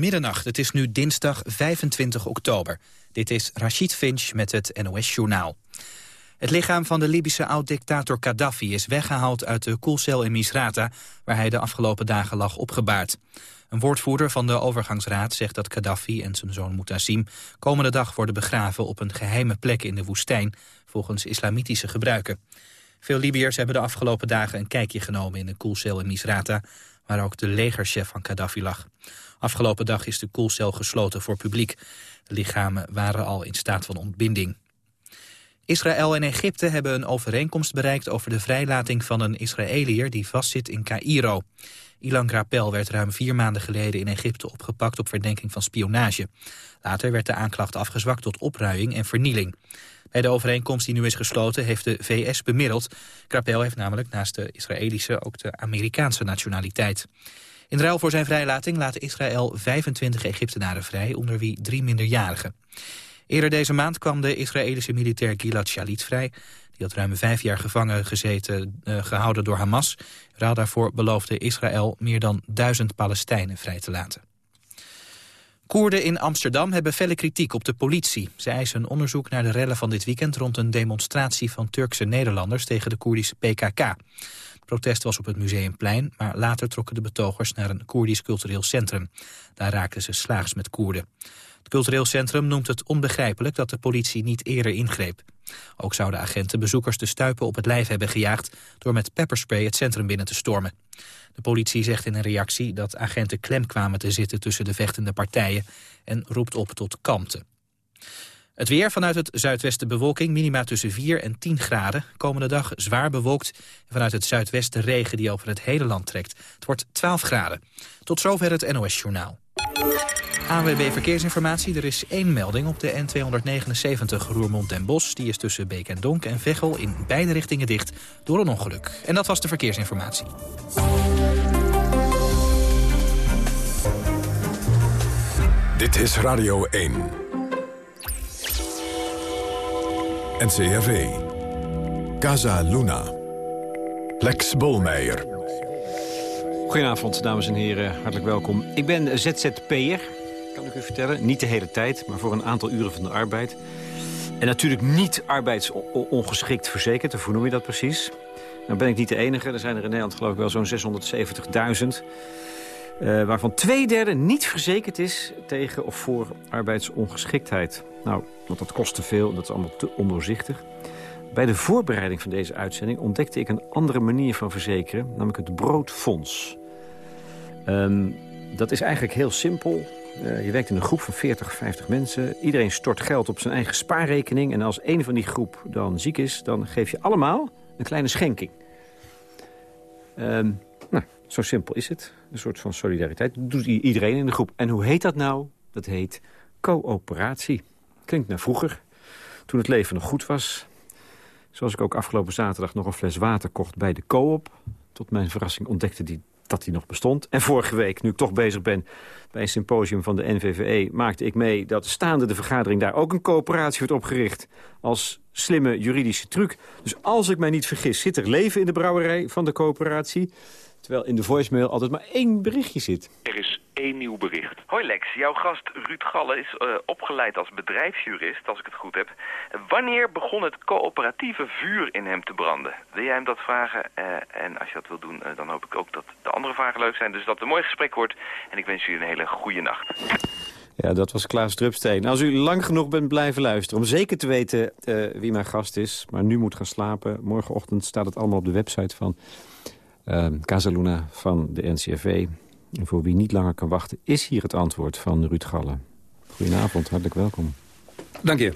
Middernacht, het is nu dinsdag 25 oktober. Dit is Rashid Finch met het NOS-journaal. Het lichaam van de Libische oud-dictator Gaddafi is weggehaald uit de koelcel in Misrata... waar hij de afgelopen dagen lag opgebaard. Een woordvoerder van de overgangsraad zegt dat Gaddafi en zijn zoon Mutassim... komende dag worden begraven op een geheime plek in de woestijn... volgens islamitische gebruiken. Veel Libiërs hebben de afgelopen dagen een kijkje genomen in de koelcel in Misrata... waar ook de legerchef van Gaddafi lag. Afgelopen dag is de koelcel gesloten voor publiek. De lichamen waren al in staat van ontbinding. Israël en Egypte hebben een overeenkomst bereikt over de vrijlating van een Israëliër die vastzit in Cairo. Ilan Grapel werd ruim vier maanden geleden in Egypte opgepakt op verdenking van spionage. Later werd de aanklacht afgezwakt tot opruiing en vernieling. Bij de overeenkomst die nu is gesloten heeft de VS bemiddeld. Grapel heeft namelijk naast de Israëlische ook de Amerikaanse nationaliteit. In ruil voor zijn vrijlating laat Israël 25 Egyptenaren vrij, onder wie drie minderjarigen. Eerder deze maand kwam de Israëlische militair Gilad Shalit vrij. Die had ruim vijf jaar gevangen gezeten, uh, gehouden door Hamas. Ruil daarvoor beloofde Israël meer dan duizend Palestijnen vrij te laten. Koerden in Amsterdam hebben felle kritiek op de politie. Ze eisen een onderzoek naar de rellen van dit weekend... rond een demonstratie van Turkse Nederlanders tegen de Koerdische PKK. Het protest was op het Museumplein, maar later trokken de betogers... naar een Koerdisch cultureel centrum. Daar raakten ze slaags met Koerden. Het cultureel centrum noemt het onbegrijpelijk dat de politie niet eerder ingreep. Ook zouden agenten bezoekers de stuipen op het lijf hebben gejaagd... door met pepperspray het centrum binnen te stormen. De politie zegt in een reactie dat agenten klem kwamen te zitten... tussen de vechtende partijen en roept op tot kalmte. Het weer vanuit het zuidwesten bewolking, minima tussen 4 en 10 graden. Komende dag zwaar bewolkt en vanuit het zuidwesten regen die over het hele land trekt. Het wordt 12 graden. Tot zover het NOS-journaal. ANWB Verkeersinformatie. Er is één melding op de N279 Roermond en Bos. Die is tussen Beek en Donk en Veghel in beide richtingen dicht door een ongeluk. En dat was de verkeersinformatie. Dit is Radio 1. NCRV. Casa Luna. Lex Bolmeijer. Goedenavond, dames en heren. Hartelijk welkom. Ik ben ZZP'er kan ik u vertellen. Niet de hele tijd, maar voor een aantal uren van de arbeid. En natuurlijk niet arbeidsongeschikt verzekerd. Hoe noem je dat precies? Nou ben ik niet de enige. Er zijn er in Nederland geloof ik wel zo'n 670.000. Uh, waarvan twee derde niet verzekerd is tegen of voor arbeidsongeschiktheid. Nou, want dat kost te veel, dat is allemaal te ondoorzichtig. Bij de voorbereiding van deze uitzending ontdekte ik een andere manier van verzekeren, namelijk het broodfonds. Um, dat is eigenlijk heel simpel. Uh, je werkt in een groep van 40, 50 mensen. Iedereen stort geld op zijn eigen spaarrekening. En als een van die groep dan ziek is, dan geef je allemaal een kleine schenking. Um, nou, zo simpel is het. Een soort van solidariteit. Dat doet iedereen in de groep. En hoe heet dat nou? Dat heet coöperatie. Klinkt naar vroeger, toen het leven nog goed was. Zoals ik ook afgelopen zaterdag nog een fles water kocht bij de coop. Tot mijn verrassing ontdekte die dat die nog bestond. En vorige week, nu ik toch bezig ben bij een symposium van de NVVE... maakte ik mee dat staande de vergadering daar ook een coöperatie wordt opgericht... als slimme juridische truc. Dus als ik mij niet vergis, zit er leven in de brouwerij van de coöperatie... terwijl in de voicemail altijd maar één berichtje zit. Er is één nieuw bericht. Hoi Lex, jouw gast Ruud Galle is uh, opgeleid als bedrijfsjurist, als ik het goed heb. Wanneer begon het coöperatieve vuur in hem te branden? Wil jij hem dat vragen? Uh, en als je dat wil doen, uh, dan hoop ik ook dat de andere vragen leuk zijn. Dus dat het een mooi gesprek wordt. En ik wens jullie een hele goede nacht. Ja, dat was Klaas Drupsteen. Als u lang genoeg bent blijven luisteren... om zeker te weten wie mijn gast is, maar nu moet gaan slapen... morgenochtend staat het allemaal op de website van Casaluna van de NCRV... En voor wie niet langer kan wachten, is hier het antwoord van Ruud Gallen. Goedenavond, hartelijk welkom. Dank je.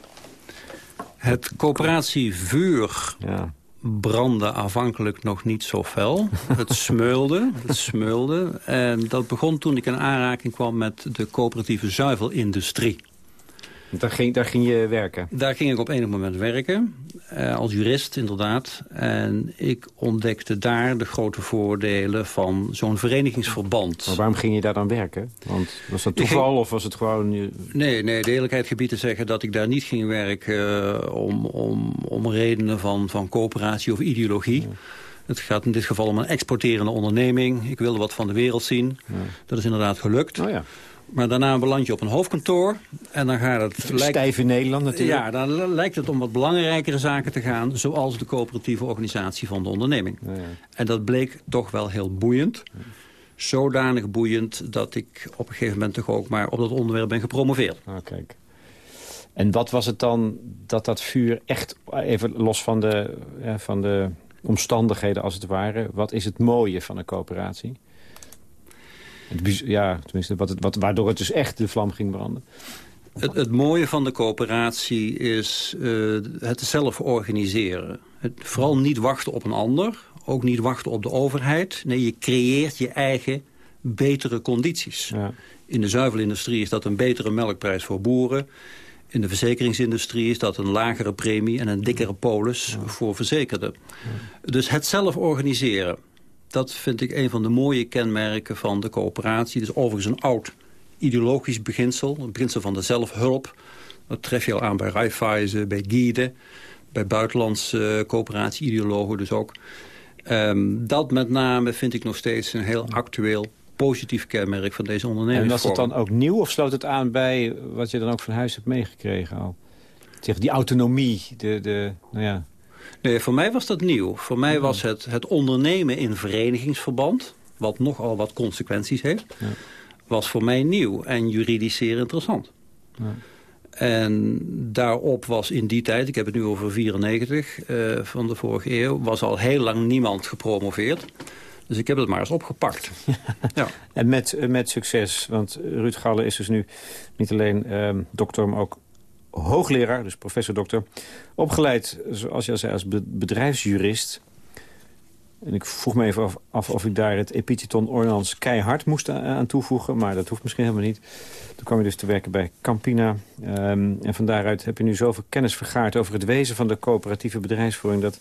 Het coöperatievuur ja. brandde aanvankelijk nog niet zo fel. Het smeulde, het smeulde. En dat begon toen ik in aanraking kwam met de coöperatieve zuivelindustrie. Daar ging, daar ging je werken? Daar ging ik op enig moment werken. Uh, als jurist inderdaad. En ik ontdekte daar de grote voordelen van zo'n verenigingsverband. Maar waarom ging je daar dan werken? Want was dat toeval of was het gewoon... Nee, nee, de eerlijkheid gebied te zeggen dat ik daar niet ging werken... Uh, om, om, om redenen van, van coöperatie of ideologie. Het gaat in dit geval om een exporterende onderneming. Ik wilde wat van de wereld zien. Dat is inderdaad gelukt. Oh ja. Maar daarna beland je op een hoofdkantoor. En dan gaat het... Stijf in Nederland natuurlijk. Ja, dan lijkt het om wat belangrijkere zaken te gaan... zoals de coöperatieve organisatie van de onderneming. Ja, En dat bleek toch wel heel boeiend. Zodanig boeiend dat ik op een gegeven moment toch ook maar op dat onderwerp ben gepromoveerd. Oh, kijk. En wat was het dan dat dat vuur echt, even los van de, van de omstandigheden als het ware... wat is het mooie van een coöperatie? Het, ja, tenminste, wat het, wat, waardoor het dus echt de vlam ging branden. Het, het mooie van de coöperatie is uh, het zelf organiseren. Het, vooral niet wachten op een ander, ook niet wachten op de overheid. Nee, je creëert je eigen betere condities. Ja. In de zuivelindustrie is dat een betere melkprijs voor boeren. In de verzekeringsindustrie is dat een lagere premie en een dikkere polis voor verzekerden. Dus het zelf organiseren, dat vind ik een van de mooie kenmerken van de coöperatie. Is overigens een oud ideologisch beginsel, het beginsel van de zelfhulp. Dat tref je al aan bij Raiffeisen, bij Gide, bij buitenlandse coöperatie-ideologen dus ook. Um, dat met name vind ik nog steeds een heel actueel positief kenmerk van deze onderneming. En was het dan ook nieuw of sloot het aan bij wat je dan ook van huis hebt meegekregen al? Zeg, die autonomie, de, de, nou ja. Nee, voor mij was dat nieuw. Voor mij was het, het ondernemen in verenigingsverband, wat nogal wat consequenties heeft, ja. was voor mij nieuw en juridisch zeer interessant. Ja. En daarop was in die tijd, ik heb het nu over 94 uh, eh, van de vorige eeuw... was al heel lang niemand gepromoveerd. Dus ik heb het maar eens opgepakt. ja. En met, eh, met succes, want Ruud Galle is dus nu niet alleen uh, dokter... maar ook hoogleraar, dus professor-dokter. Opgeleid, zoals je al zei, als bedrijfsjurist... En ik vroeg me even af, of ik daar het epitheton Ornans keihard moest aan toevoegen. Maar dat hoeft misschien helemaal niet. Toen kwam je dus te werken bij Campina. Um, en van daaruit heb je nu zoveel kennis vergaard over het wezen van de coöperatieve bedrijfsvoering... dat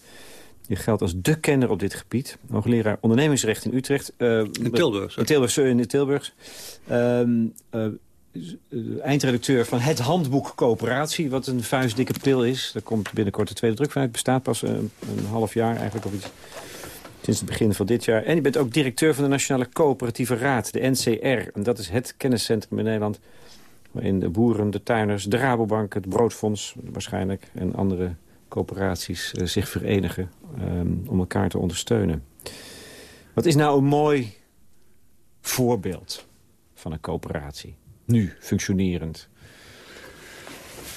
je geldt als de kenner op dit gebied. Hoogleraar ondernemingsrecht in Utrecht. Uh, in Tilburg. In Tilburg, sorry, in Tilburg. Um, uh, eindredacteur van het handboek Coöperatie, wat een vuistdikke pil is. Daar komt binnenkort de tweede druk van uit. bestaat pas een, een half jaar eigenlijk of iets. Sinds het begin van dit jaar. En je bent ook directeur van de Nationale Coöperatieve Raad, de NCR. En dat is het kenniscentrum in Nederland... waarin de boeren, de tuiners, de Rabobank, het Broodfonds waarschijnlijk... en andere coöperaties uh, zich verenigen um, om elkaar te ondersteunen. Wat is nou een mooi voorbeeld van een coöperatie? Nu, functionerend.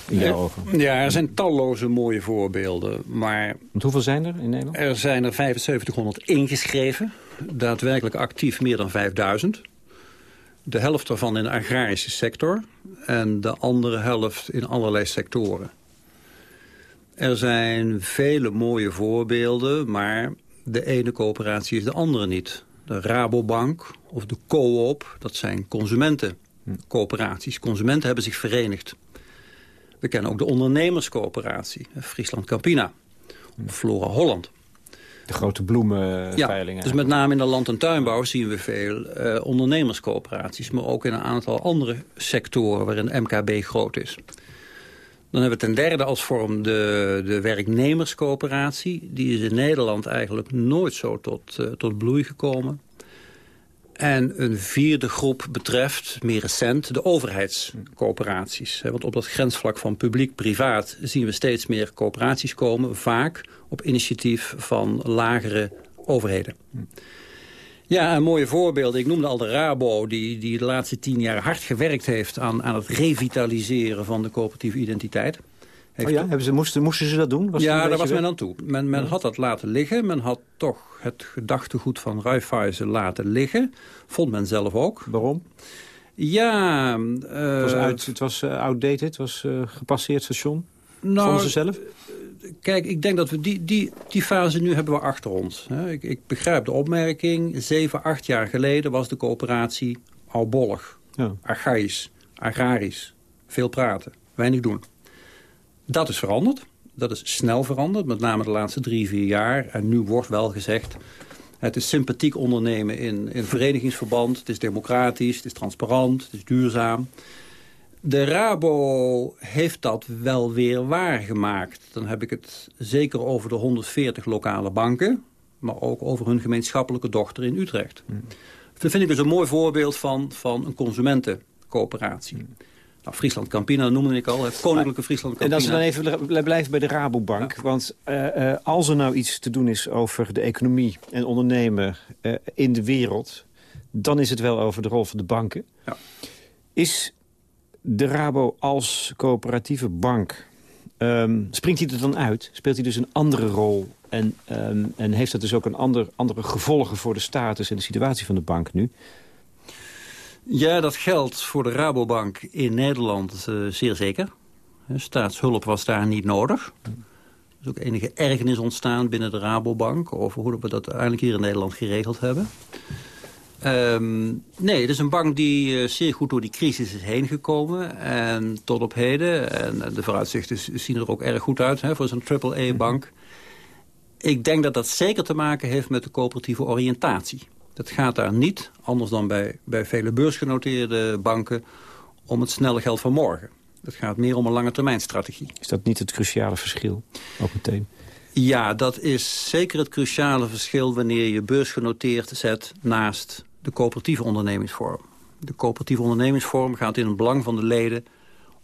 In jouw ogen. Ja, er zijn talloze mooie voorbeelden. Maar Want hoeveel zijn er in Nederland? Er zijn er 7500 ingeschreven. Daadwerkelijk actief meer dan 5000. De helft daarvan in de agrarische sector. En de andere helft in allerlei sectoren. Er zijn vele mooie voorbeelden, maar de ene coöperatie is de andere niet. De Rabobank of de Coop, dat zijn consumentencoöperaties. Consumenten hebben zich verenigd. We kennen ook de ondernemerscoöperatie, Friesland Campina, Flora Holland. De grote bloemenveilingen. Ja, dus met name in de land- en tuinbouw zien we veel uh, ondernemerscoöperaties... maar ook in een aantal andere sectoren waarin MKB groot is. Dan hebben we ten derde als vorm de, de werknemerscoöperatie. Die is in Nederland eigenlijk nooit zo tot, uh, tot bloei gekomen. En een vierde groep betreft, meer recent, de overheidscoöperaties. Want op dat grensvlak van publiek-privaat zien we steeds meer coöperaties komen. Vaak op initiatief van lagere overheden. Ja, een mooie voorbeeld. Ik noemde al de Rabo, die, die de laatste tien jaar hard gewerkt heeft... aan, aan het revitaliseren van de coöperatieve identiteit. Oh ja? Hebben ze, moesten, moesten ze dat doen? Was ja, daar was men aan toe. Men, men had dat laten liggen. Men had toch het gedachtegoed van Raiffeisen laten liggen. Vond men zelf ook. Waarom? Ja... Uh, het was, uit, het was uh, outdated, het was uh, gepasseerd station. Nou, Vonden ze zelf? kijk, ik denk dat we die, die, die fase nu hebben we achter ons. Ik, ik begrijp de opmerking. Zeven, acht jaar geleden was de coöperatie albollig. Ja. Archaïs, agrarisch. Veel praten, weinig doen. Dat is veranderd. Dat is snel veranderd, met name de laatste drie, vier jaar. En nu wordt wel gezegd... Het is sympathiek ondernemen in, in verenigingsverband. Het is democratisch, het is transparant, het is duurzaam. De Rabo heeft dat wel weer waargemaakt. Dan heb ik het zeker over de 140 lokale banken. maar ook over hun gemeenschappelijke dochter in Utrecht. Dat vind ik dus een mooi voorbeeld van, van een consumentencoöperatie. Nou, Friesland Campina noemde ik al, het Koninklijke Friesland Campina. En als we dan even blijven bij de Rabobank. Want uh, uh, als er nou iets te doen is over de economie en ondernemen uh, in de wereld... dan is het wel over de rol van de banken. Ja. Is de Rabo als coöperatieve bank... Um, springt hij er dan uit? Speelt hij dus een andere rol? En, um, en heeft dat dus ook een ander, andere gevolgen voor de status en de situatie van de bank nu? Ja, dat geldt voor de Rabobank in Nederland uh, zeer zeker. Staatshulp was daar niet nodig. Er is ook enige ergernis ontstaan binnen de Rabobank... over hoe we dat uiteindelijk hier in Nederland geregeld hebben. Um, nee, het is een bank die uh, zeer goed door die crisis is heen gekomen. En tot op heden, en de vooruitzichten zien er ook erg goed uit hè, voor zo'n triple-A-bank. Ik denk dat dat zeker te maken heeft met de coöperatieve oriëntatie. Dat gaat daar niet, anders dan bij, bij vele beursgenoteerde banken... om het snelle geld van morgen. Het gaat meer om een lange termijn strategie. Is dat niet het cruciale verschil, ook meteen? Ja, dat is zeker het cruciale verschil... wanneer je beursgenoteerd zet naast de coöperatieve ondernemingsvorm. De coöperatieve ondernemingsvorm gaat in het belang van de leden...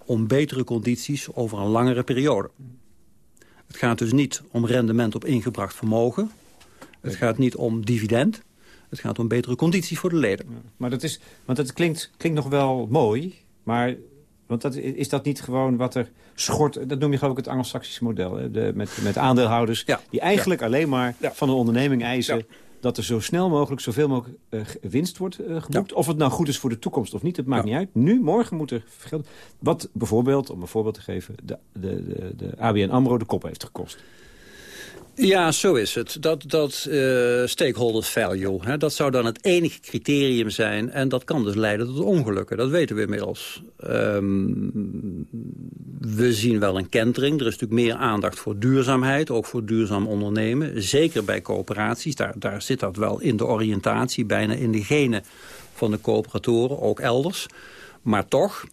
om betere condities over een langere periode. Het gaat dus niet om rendement op ingebracht vermogen. Het gaat niet om dividend. Het gaat om betere condities voor de leden. Ja, maar dat is, want dat klinkt, klinkt nog wel mooi, maar want dat, is dat niet gewoon wat er schort... Dat noem je geloof ik het Anglo-Saxische model. Hè? De, met, met aandeelhouders ja. die eigenlijk alleen maar van een onderneming eisen... dat er zo snel mogelijk zoveel mogelijk uh, winst wordt uh, geboekt. Of het nou goed is voor de toekomst of niet, dat maakt niet uit. Nu, morgen moet er geld... Wat bijvoorbeeld, om een voorbeeld te geven... de, de, de, de ABN AMRO de kop heeft gekost. Ja, zo is het. Dat, dat uh, stakeholder value, hè, dat zou dan het enige criterium zijn. En dat kan dus leiden tot ongelukken. Dat weten we inmiddels. Um, we zien wel een kentering. Er is natuurlijk meer aandacht voor duurzaamheid. Ook voor duurzaam ondernemen. Zeker bij coöperaties. Daar, daar zit dat wel in de oriëntatie. Bijna in de genen van de coöperatoren. Ook elders. Maar toch,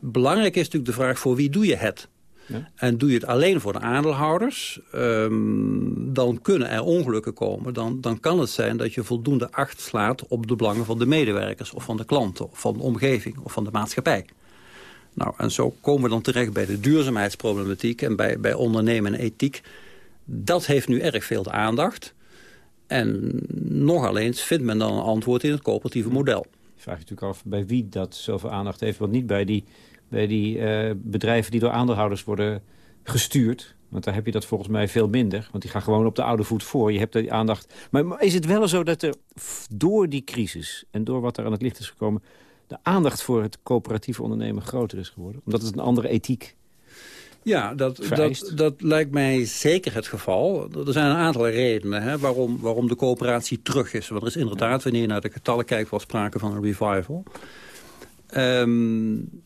belangrijk is natuurlijk de vraag... voor wie doe je het? Ja. En doe je het alleen voor de aandeelhouders, um, dan kunnen er ongelukken komen. Dan, dan kan het zijn dat je voldoende acht slaat op de belangen van de medewerkers... of van de klanten, of van de omgeving, of van de maatschappij. Nou, en zo komen we dan terecht bij de duurzaamheidsproblematiek... en bij, bij ondernemen en ethiek. Dat heeft nu erg veel de aandacht. En nogal eens vindt men dan een antwoord in het coöperatieve model. Je vraagt je natuurlijk af bij wie dat zoveel aandacht heeft... want niet bij die bij die uh, bedrijven die door aandeelhouders worden gestuurd. Want daar heb je dat volgens mij veel minder. Want die gaan gewoon op de oude voet voor. Je hebt die aandacht. Maar is het wel zo dat er door die crisis en door wat er aan het licht is gekomen... de aandacht voor het coöperatieve ondernemen groter is geworden? Omdat het een andere ethiek ja, dat, dat, dat, lijkt mij zeker het geval. Er zijn een aantal redenen hè, waarom, waarom de coöperatie terug is. Want er is inderdaad, wanneer je naar de getallen kijkt... wel sprake van een revival. Um,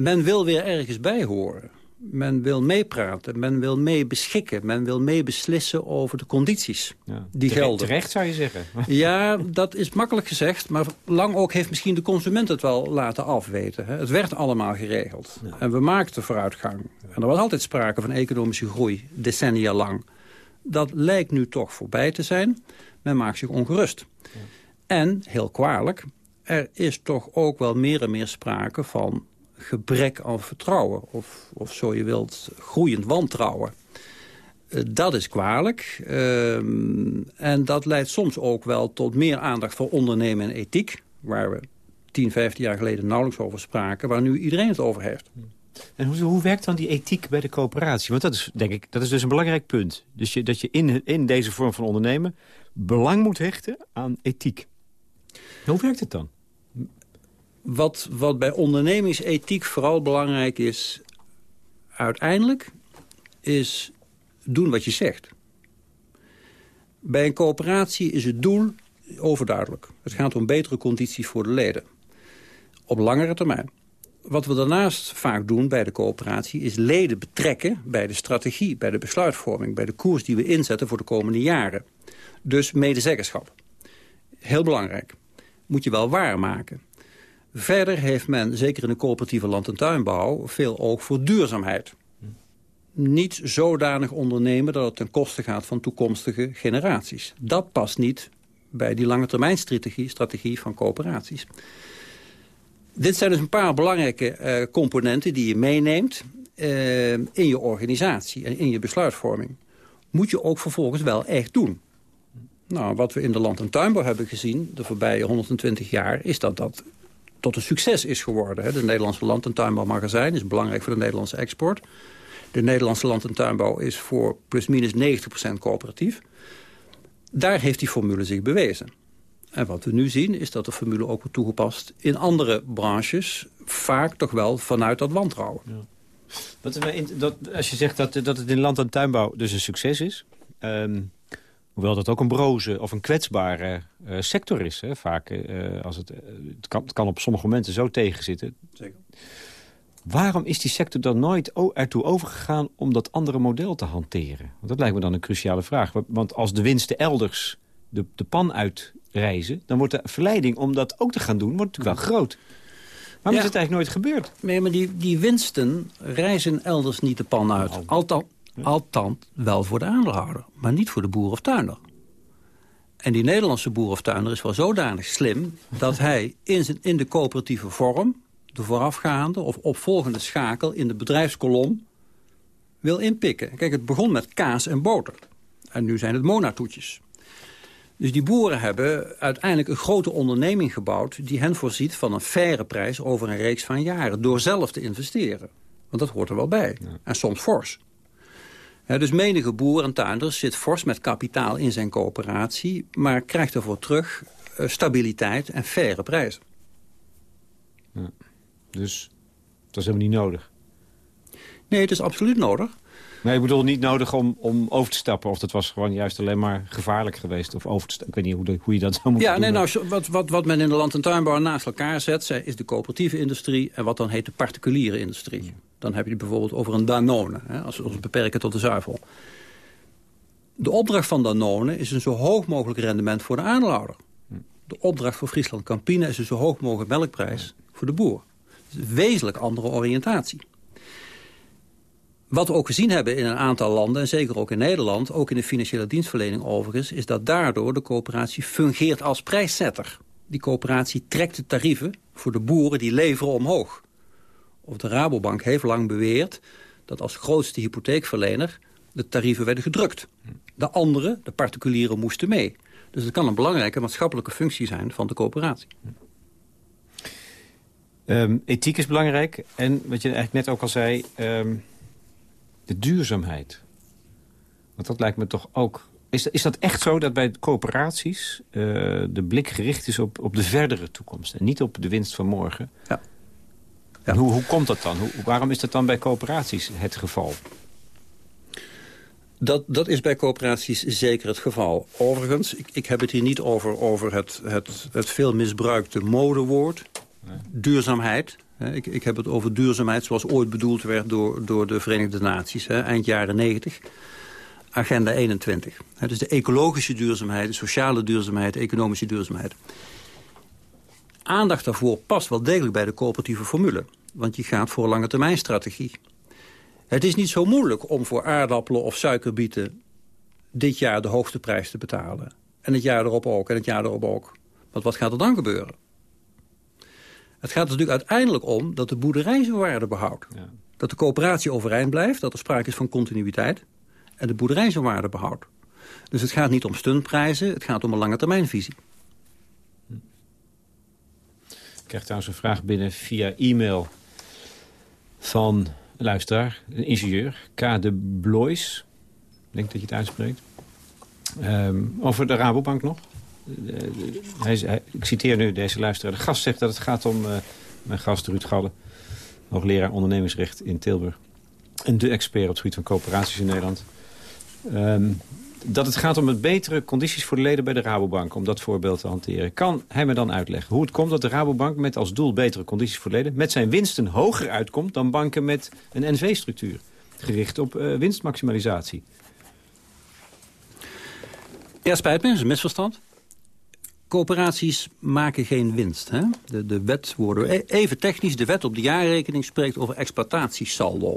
men wil weer ergens bij horen. Men wil meepraten, men wil mee beschikken, men wil mee beslissen over de condities ja, die terecht, gelden. Terecht zou je zeggen. Ja, dat is makkelijk gezegd, maar lang ook heeft misschien de consument het wel laten afweten. Hè. Het werd allemaal geregeld en we maakten vooruitgang. En er was altijd sprake van economische groei, decennia lang. Dat lijkt nu toch voorbij te zijn. Men maakt zich ongerust. En, heel kwalijk, er is toch ook wel meer en meer sprake van gebrek aan vertrouwen. Of, of zo je wilt, groeiend wantrouwen. Uh, dat is kwalijk. Uh, en dat leidt soms ook wel tot meer aandacht voor ondernemen en ethiek. Waar we 10, 15 jaar geleden nauwelijks over spraken. Waar nu iedereen het over heeft. En hoe, hoe werkt dan die ethiek bij de coöperatie? Want dat is, denk ik, dat is dus een belangrijk punt. Dus je, dat je in, in deze vorm van ondernemen belang moet hechten aan ethiek. Hoe werkt het dan? Wat, wat bij ondernemingsethiek vooral belangrijk is... uiteindelijk, is doen wat je zegt. Bij een coöperatie is het doel overduidelijk. Het gaat om betere condities voor de leden. Op langere termijn. Wat we daarnaast vaak doen bij de coöperatie... is leden betrekken bij de strategie, bij de besluitvorming... bij de koers die we inzetten voor de komende jaren. Dus medezeggenschap. Heel belangrijk. Moet je wel waarmaken. Verder heeft men, zeker in de coöperatieve land- en tuinbouw... veel oog voor duurzaamheid. niet zodanig ondernemen dat het ten koste gaat van toekomstige generaties. Dat past niet bij die lange termijn strategie, strategie van coöperaties. Dit zijn dus een paar belangrijke uh, componenten die je meeneemt uh, in je organisatie en in je besluitvorming. Moet je ook vervolgens wel echt doen. Nou, wat we in de land- en tuinbouw hebben gezien de voorbije 120 jaar... is dat dat tot een succes is geworden. De Nederlandse land- en tuinbouwmagazijn is belangrijk voor de Nederlandse export. De Nederlandse land- en tuinbouw is voor plusminus 90% coöperatief. Daar heeft die formule zich bewezen. En wat we nu zien is dat de formule ook wordt toegepast in andere branches. Vaak toch wel vanuit dat wantrouwen. Ja. Dat, als je zegt dat, dat het in land- en tuinbouw dus een succes is... Ehm, hoewel dat ook een broze of een kwetsbare uh, sector is. Hè, vaak, uh, als het, uh, het, kan, het kan op sommige momenten zo tegenzitten. Zeker. Waarom is die sector dan nooit ertoe overgegaan om dat andere model te hanteren? Want dat lijkt me dan een cruciale vraag. Want als de winsten elders de, de pan uitreizen... dan wordt de verleiding om dat ook te gaan doen wordt natuurlijk wel groot. Waarom is het eigenlijk nooit gebeurd? Nee, maar die, die winsten reizen elders niet de pan uit. Nou. Althans, althans wel voor de aandeelhouder, maar niet voor de boer of tuinder. En die Nederlandse boer of tuinder is wel zodanig slim... dat hij in, zijn, in de coöperatieve vorm de voorafgaande of opvolgende schakel in de bedrijfskolom wil inpikken. Kijk, het begon met kaas en boter. En nu zijn het monatoetjes. Dus die boeren hebben uiteindelijk een grote onderneming gebouwd... die hen voorziet van een faire prijs over een reeks van jaren... door zelf te investeren. Want dat hoort er wel bij. En soms fors. Dus menige boer en tuinder zit fors met kapitaal in zijn coöperatie... maar krijgt ervoor terug uh, stabiliteit en faire prijzen. Ja. Dus dat is helemaal niet nodig. Nee, het is absoluut nodig. Nee, ik bedoel niet nodig om, om over te stappen. Of dat was gewoon juist alleen maar gevaarlijk geweest. Of over te stappen. Ik weet niet hoe, hoe je dat zou moeten ja, doen. Nee, nou, wat, wat, wat men in de land- en tuinbouw naast elkaar zet... is de coöperatieve industrie en wat dan heet de particuliere industrie. Dan heb je bijvoorbeeld over een Danone. Hè, als we ons beperken tot de zuivel. De opdracht van Danone is een zo hoog mogelijk rendement voor de aandeelhouder. De opdracht voor Friesland Campina is een zo hoog mogelijk melkprijs voor de boer wezenlijk andere oriëntatie. Wat we ook gezien hebben in een aantal landen, en zeker ook in Nederland... ook in de financiële dienstverlening overigens... is dat daardoor de coöperatie fungeert als prijszetter. Die coöperatie trekt de tarieven voor de boeren die leveren omhoog. Of de Rabobank heeft lang beweerd dat als grootste hypotheekverlener... de tarieven werden gedrukt. De anderen, de particulieren, moesten mee. Dus het kan een belangrijke maatschappelijke functie zijn van de coöperatie. Um, ethiek is belangrijk. En wat je eigenlijk net ook al zei, um, de duurzaamheid. Want dat lijkt me toch ook... Is, is dat echt zo dat bij coöperaties uh, de blik gericht is op, op de verdere toekomst... en niet op de winst van morgen? Ja. Ja. Hoe, hoe komt dat dan? Hoe, waarom is dat dan bij coöperaties het geval? Dat, dat is bij coöperaties zeker het geval. Overigens, ik, ik heb het hier niet over, over het, het, het veel misbruikte modewoord duurzaamheid. Ik, ik, heb het over duurzaamheid zoals ooit bedoeld werd door, door de Verenigde Naties, hè, eind jaren 90. Agenda 21. Dus de ecologische duurzaamheid, de sociale duurzaamheid, de economische duurzaamheid. Aandacht daarvoor past wel degelijk bij de coöperatieve formule. Want je gaat voor lange termijn strategie. Het is niet zo moeilijk om voor aardappelen of suikerbieten... dit jaar de hoogste prijs te betalen. En het jaar erop ook, en het jaar erop ook. Want wat gaat er dan gebeuren? Het gaat er natuurlijk uiteindelijk om dat de boerderij zijn waarde behoudt. Ja. Dat de coöperatie overeind blijft, dat er sprake is van continuïteit. En de boerderij zijn waarde behoudt. Dus het gaat niet om stuntprijzen, het gaat om een lange termijnvisie. Krijg trouwens een vraag binnen via e-mail van een luisteraar, een ingenieur, K. de Blois. Ik denk dat je het uitspreekt. Um, over de Rabobank nog. Hij, ik citeer nu deze luisteraar. De gast zegt dat het gaat om uh, mijn gast Ruud Galle. Hoogleraar ondernemingsrecht in Tilburg. En de expert op het gebied van coöperaties in Nederland. Um, dat het gaat om betere condities voor de leden bij de Rabobank... om dat voorbeeld te hanteren. Kan hij me dan uitleggen hoe het komt dat de Rabobank... met als doel betere condities voor leden... met zijn winsten hoger uitkomt dan banken met een NV-structuur... gericht op uh, winstmaximalisatie? Ja, spijt me, is een misverstand. Coöperaties maken geen winst. Hè? De, de wet worden, e-, even technisch, de wet op de jaarrekening spreekt over exploitatiesaldo.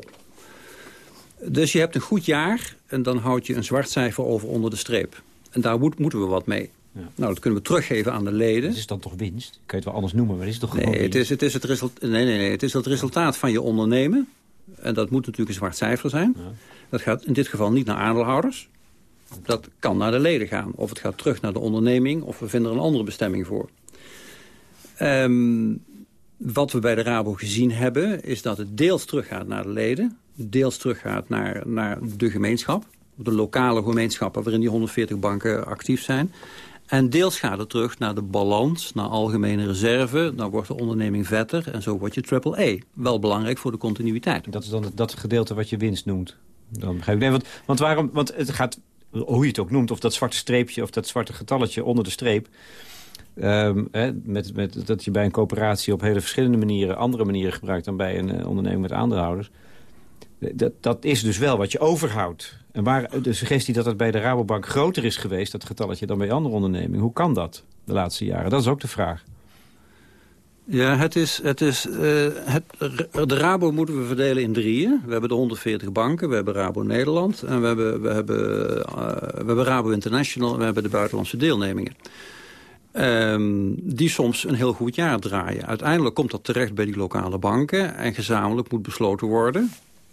Dus je hebt een goed jaar en dan houd je een zwart cijfer over onder de streep. En daar moet, moeten we wat mee. Ja. Nou, dat kunnen we teruggeven aan de leden. Het is dan toch winst? Kan je het wel anders noemen, maar is het toch nee, het is, het is het result, nee, nee, nee, het is het resultaat van je ondernemen. En dat moet natuurlijk een zwart cijfer zijn. Ja. Dat gaat in dit geval niet naar aandeelhouders. Dat kan naar de leden gaan. Of het gaat terug naar de onderneming, of we vinden er een andere bestemming voor. Um, wat we bij de Rabo gezien hebben, is dat het deels teruggaat naar de leden. Deels teruggaat naar, naar de gemeenschap. De lokale gemeenschappen waarin die 140 banken actief zijn. En deels gaat het terug naar de balans, naar algemene reserve. Dan wordt de onderneming vetter en zo word je triple A. Wel belangrijk voor de continuïteit. Dat is dan dat gedeelte wat je winst noemt. Dan begrijp ik. Want, want, waarom, want het gaat, hoe je het ook noemt, of dat zwarte streepje of dat zwarte getalletje onder de streep... Hè, met, met, dat je bij een coöperatie op hele verschillende manieren... andere manieren gebruikt dan bij een uh, onderneming met aandeelhouders. Dat, dat is dus wel wat je overhoudt. En waar de suggestie dat het bij de Rabobank groter is geweest... dat getalletje dan bij andere ondernemingen. Hoe kan dat de laatste jaren? Dat is ook de vraag. Ja, het is, het is, het, de Rabo moeten we verdelen in drieën. We hebben de 140 banken, we hebben Rabo Nederland... en we hebben, we hebben, we hebben Rabo International en we hebben de buitenlandse deelnemingen. Um, die soms een heel goed jaar draaien. Uiteindelijk komt dat terecht bij die lokale banken... en gezamenlijk moet besloten worden...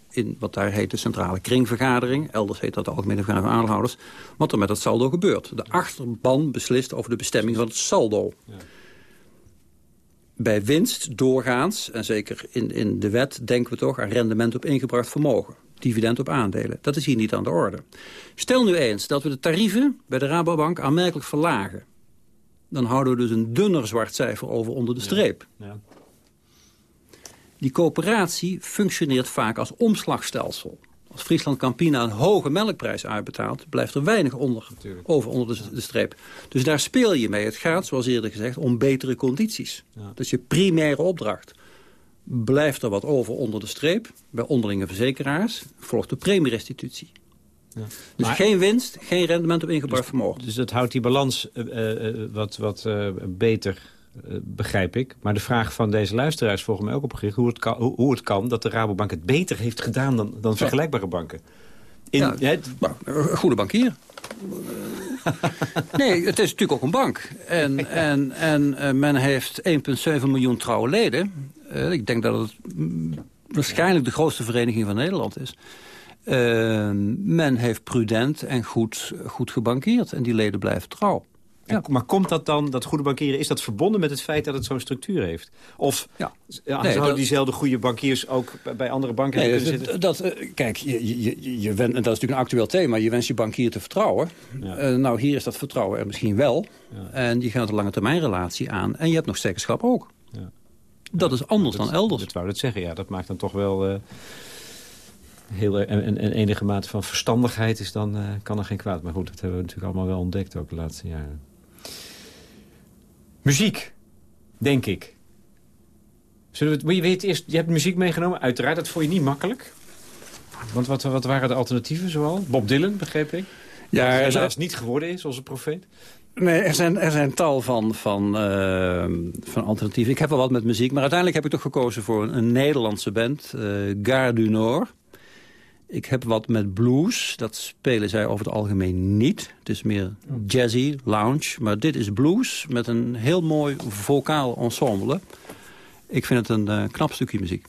in wat daar heet de centrale kringvergadering... elders heet dat de algemene vergadering van aandeelhouders... wat er met het saldo gebeurt. De achterban beslist over de bestemming van het saldo. Ja. Bij winst doorgaans, en zeker in, in de wet... denken we toch aan rendement op ingebracht vermogen dividend op aandelen. Dat is hier niet aan de orde. Stel nu eens dat we de tarieven bij de Rabobank aanmerkelijk verlagen dan houden we dus een dunner zwart cijfer over onder de streep. Ja. Die coöperatie functioneert vaak als omslagstelsel. Als Friesland Campina een hoge melkprijs uitbetaalt... blijft er weinig onder, over onder de, de, streep. Dus daar speel je mee. Het gaat, zoals eerder gezegd, om betere condities. Ja. Dus je primaire opdracht. Blijft er wat over onder de streep, bij onderlinge verzekeraars... volgt de premierestitutie. Ja. Dus geen winst, geen rendement op ingebracht dus, vermogen. Dus dat houdt die balans uh, uh, wat, wat uh, beter, begrijp ik. Maar de vraag van deze luisteraars volgens mij ook opgericht... Hoe het, kan, hoe, hoe het kan dat de Rabobank het beter heeft gedaan dan, dan vergelijkbare banken. In, ja, ja, nou, een goede bankier. nee, het is natuurlijk ook een bank. En, en, en men heeft 1,7 miljoen trouwe leden. ik denk dat het mm, waarschijnlijk de grootste vereniging van Nederland is. Uh, men heeft prudent en goed, goed gebankeerd. En die leden blijven trouw. Ja. Maar komt dat dan, dat goede bankieren, is dat verbonden met het feit dat het zo'n structuur heeft? Of ja. Ja, nee, zouden diezelfde goede bankiers ook bij andere banken nee, kunnen zitten? Dat, eh, kijk, je, je, je wens, en dat is natuurlijk een actueel thema, je wenst je bankier te vertrouwen. Ja. Uh, nou, hier is dat vertrouwen er misschien wel. En je gaat een lange termijn relatie aan. En je hebt nog zeggenschap ook. Dat is anders dan elders. Dat wou dat zeggen, ja. Dat maakt dan toch wel... Uh, heel, en, en, enige mate van verstandigheid is dan, uh, kan er geen kwaad. Maar goed, dat hebben we natuurlijk allemaal wel ontdekt ook de laatste jaren. Muziek, denk ik. Zullen we, het, je, weet eerst, je hebt muziek meegenomen, uiteraard. Dat vond je niet makkelijk. Want wat, wat waren de alternatieven zoal? Bob Dylan, begreep ik. Ja, helaas niet geworden is, onze profeet. Nee, er zijn, er zijn tal van, van, uh, van alternatieven. Ik heb wel wat met muziek, maar uiteindelijk heb ik toch gekozen voor een, een Nederlandse band. Uh, Gare du Nord. Ik heb wat met blues. Dat spelen zij over het algemeen niet. Het is meer jazzy, lounge. Maar dit is blues met een heel mooi vocaal ensemble. Ik vind het een uh, knap stukje muziek.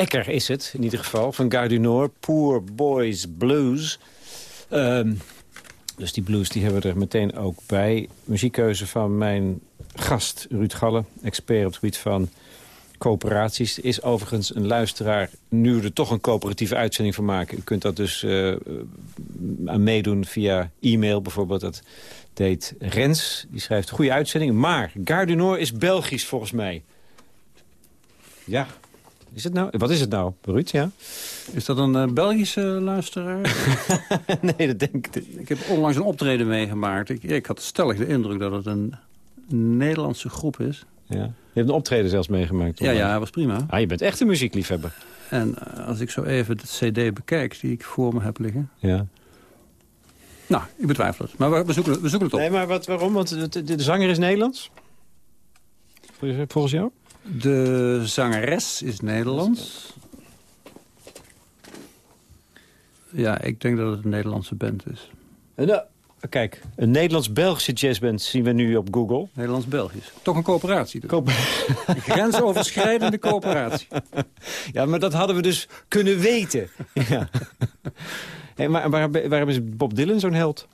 Lekker is het, in ieder geval, van Nord. Poor Boys Blues. Ehm, dus die blues die hebben we er meteen ook bij. Muziekkeuze van mijn gast Ruud Galle, expert op het gebied van coöperaties. Is overigens een luisteraar, nu er toch een coöperatieve uitzending van maken. U kunt dat dus uh, aan meedoen via e-mail bijvoorbeeld. Dat deed Rens, die schrijft goede uitzending. Maar Gare is Belgisch volgens mij. Ja, is het nou? Wat is het nou, Ruud? Ja? Is dat een uh, Belgische luisteraar? nee, dat denk ik. Ik heb onlangs een optreden meegemaakt. Ik, ik had stellig de indruk dat het een Nederlandse groep is. Ja. Je hebt een optreden zelfs meegemaakt. Ja, ja, was prima. Ah, je bent echt een muziekliefhebber. En uh, als ik zo even de cd bekijk die ik voor me heb liggen... Ja. Nou, ik betwijfel het. Maar we, we, zoeken, we zoeken het op. Nee, maar wat, waarom? Want de, de zanger is Nederlands? Volgens jou? De zangeres is Nederlands. Ja, ik denk dat het een Nederlandse band is. Nou, kijk, een Nederlands-Belgische jazzband zien we nu op Google. Nederlands-Belgisch. Toch een coöperatie. Dus. een grensoverschrijdende coöperatie. Ja, maar dat hadden we dus kunnen weten. ja. Hey, maar waar, waarom is Bob Dylan zo'n held?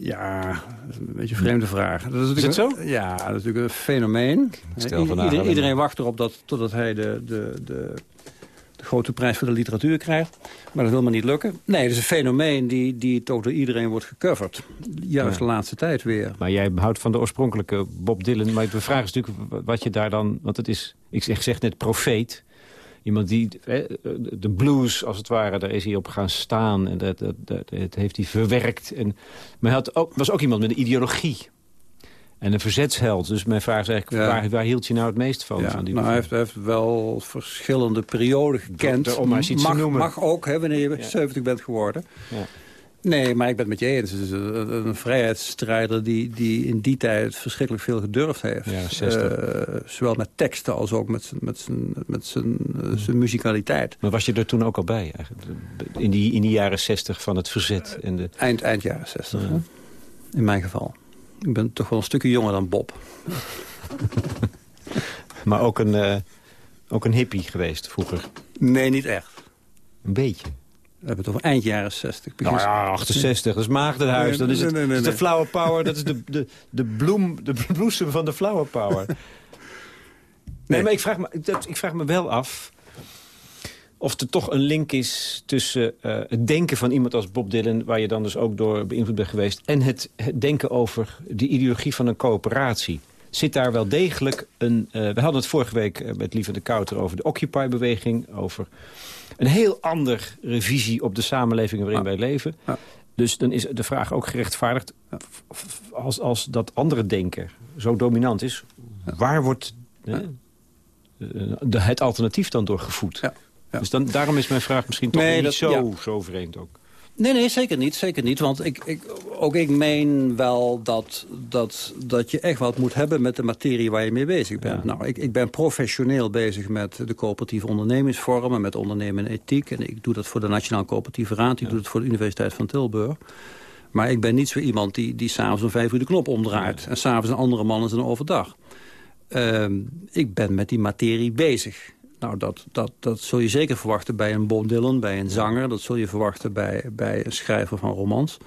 Ja, dat is een beetje een vreemde vraag. Dat is, is het zo? Ja, dat is natuurlijk een fenomeen. Stel iedereen, iedereen wacht erop dat, totdat hij de, de, de, de, grote prijs voor de literatuur krijgt. Maar dat wil maar niet lukken. Nee, het is een fenomeen die, die toch door iedereen wordt gecoverd. Juist ja. de laatste tijd weer. Maar jij houdt van de oorspronkelijke Bob Dylan. Maar de vraag is natuurlijk wat je daar dan... Want het is, ik zeg, zeg net profeet. Iemand die, de blues als het ware, daar is hij op gaan staan. En dat, dat, dat, dat heeft hij verwerkt. En, maar hij had ook, was ook iemand met een ideologie. En een verzetsheld. Dus mijn vraag is eigenlijk, ja. waar, waar, hield je nou het meest van? Ja, van die nou, hij, heeft, hij heeft wel verschillende perioden gekend. Om maar iets mag, te noemen. mag ook, hè, wanneer je ja. 70 bent geworden. Ja. Nee, maar ik ben het met je eens. Het is een, een vrijheidsstrijder die, die in die tijd verschrikkelijk veel gedurfd heeft. Ja, uh, zowel met teksten als ook met zijn, met zijn, met zijn, uh, zijn muzikaliteit. Maar was je er toen ook al bij? Eigenlijk? In, die, in die jaren zestig van het verzet? En de... eind, eind jaren zestig, ja. in mijn geval. Ik ben toch wel een stukje jonger dan Bob. maar ook een, uh, ook een hippie geweest vroeger? Nee, niet echt. Een beetje? We hebben het over eind jaren 60. Nou ja, 68, dat is Maagdenhuis. Nee, dat is, het, nee, nee, is de flower power, dat is de, de, de, bloem, de bloesem van de flower power. nee, maar ik vraag, me, ik vraag me wel af of er toch een link is tussen uh, het denken van iemand als Bob Dylan... waar je dan dus ook door beïnvloed bent geweest... en het, het denken over de ideologie van een coöperatie zit daar wel degelijk een... Uh, we hadden het vorige week met Lieve de Kouter over de Occupy-beweging... over een heel andere visie op de samenleving waarin ja. wij leven. Ja. Dus dan is de vraag ook gerechtvaardigd... als, als dat andere denken zo dominant is... waar wordt de, de, het alternatief dan door gevoed? Dus dan, daarom is mijn vraag misschien toch nee, niet dat, zo, zo vreemd ook. Nee, nee, zeker niet. Zeker niet. Want ik, ik, ook ik meen wel dat, dat, dat je echt wat moet hebben met de materie waar je mee bezig bent. Ja. Nou, ik, ik ben professioneel bezig met de coöperatieve ondernemingsvormen, met ondernemen en ethiek. En ik doe dat voor de Nationaal Coöperatieve Raad, ik ja. doe het voor de Universiteit van Tilburg. Maar ik ben niet zo iemand die, die s'avonds om vijf uur de knop omdraait. Ja. En s'avonds een andere man is dan overdag. Um, ik ben met die materie bezig. Nou, dat, dat, dat zul je zeker verwachten bij een Bob Dylan, bij een zanger. Dat zul je verwachten bij, bij een schrijver van romans.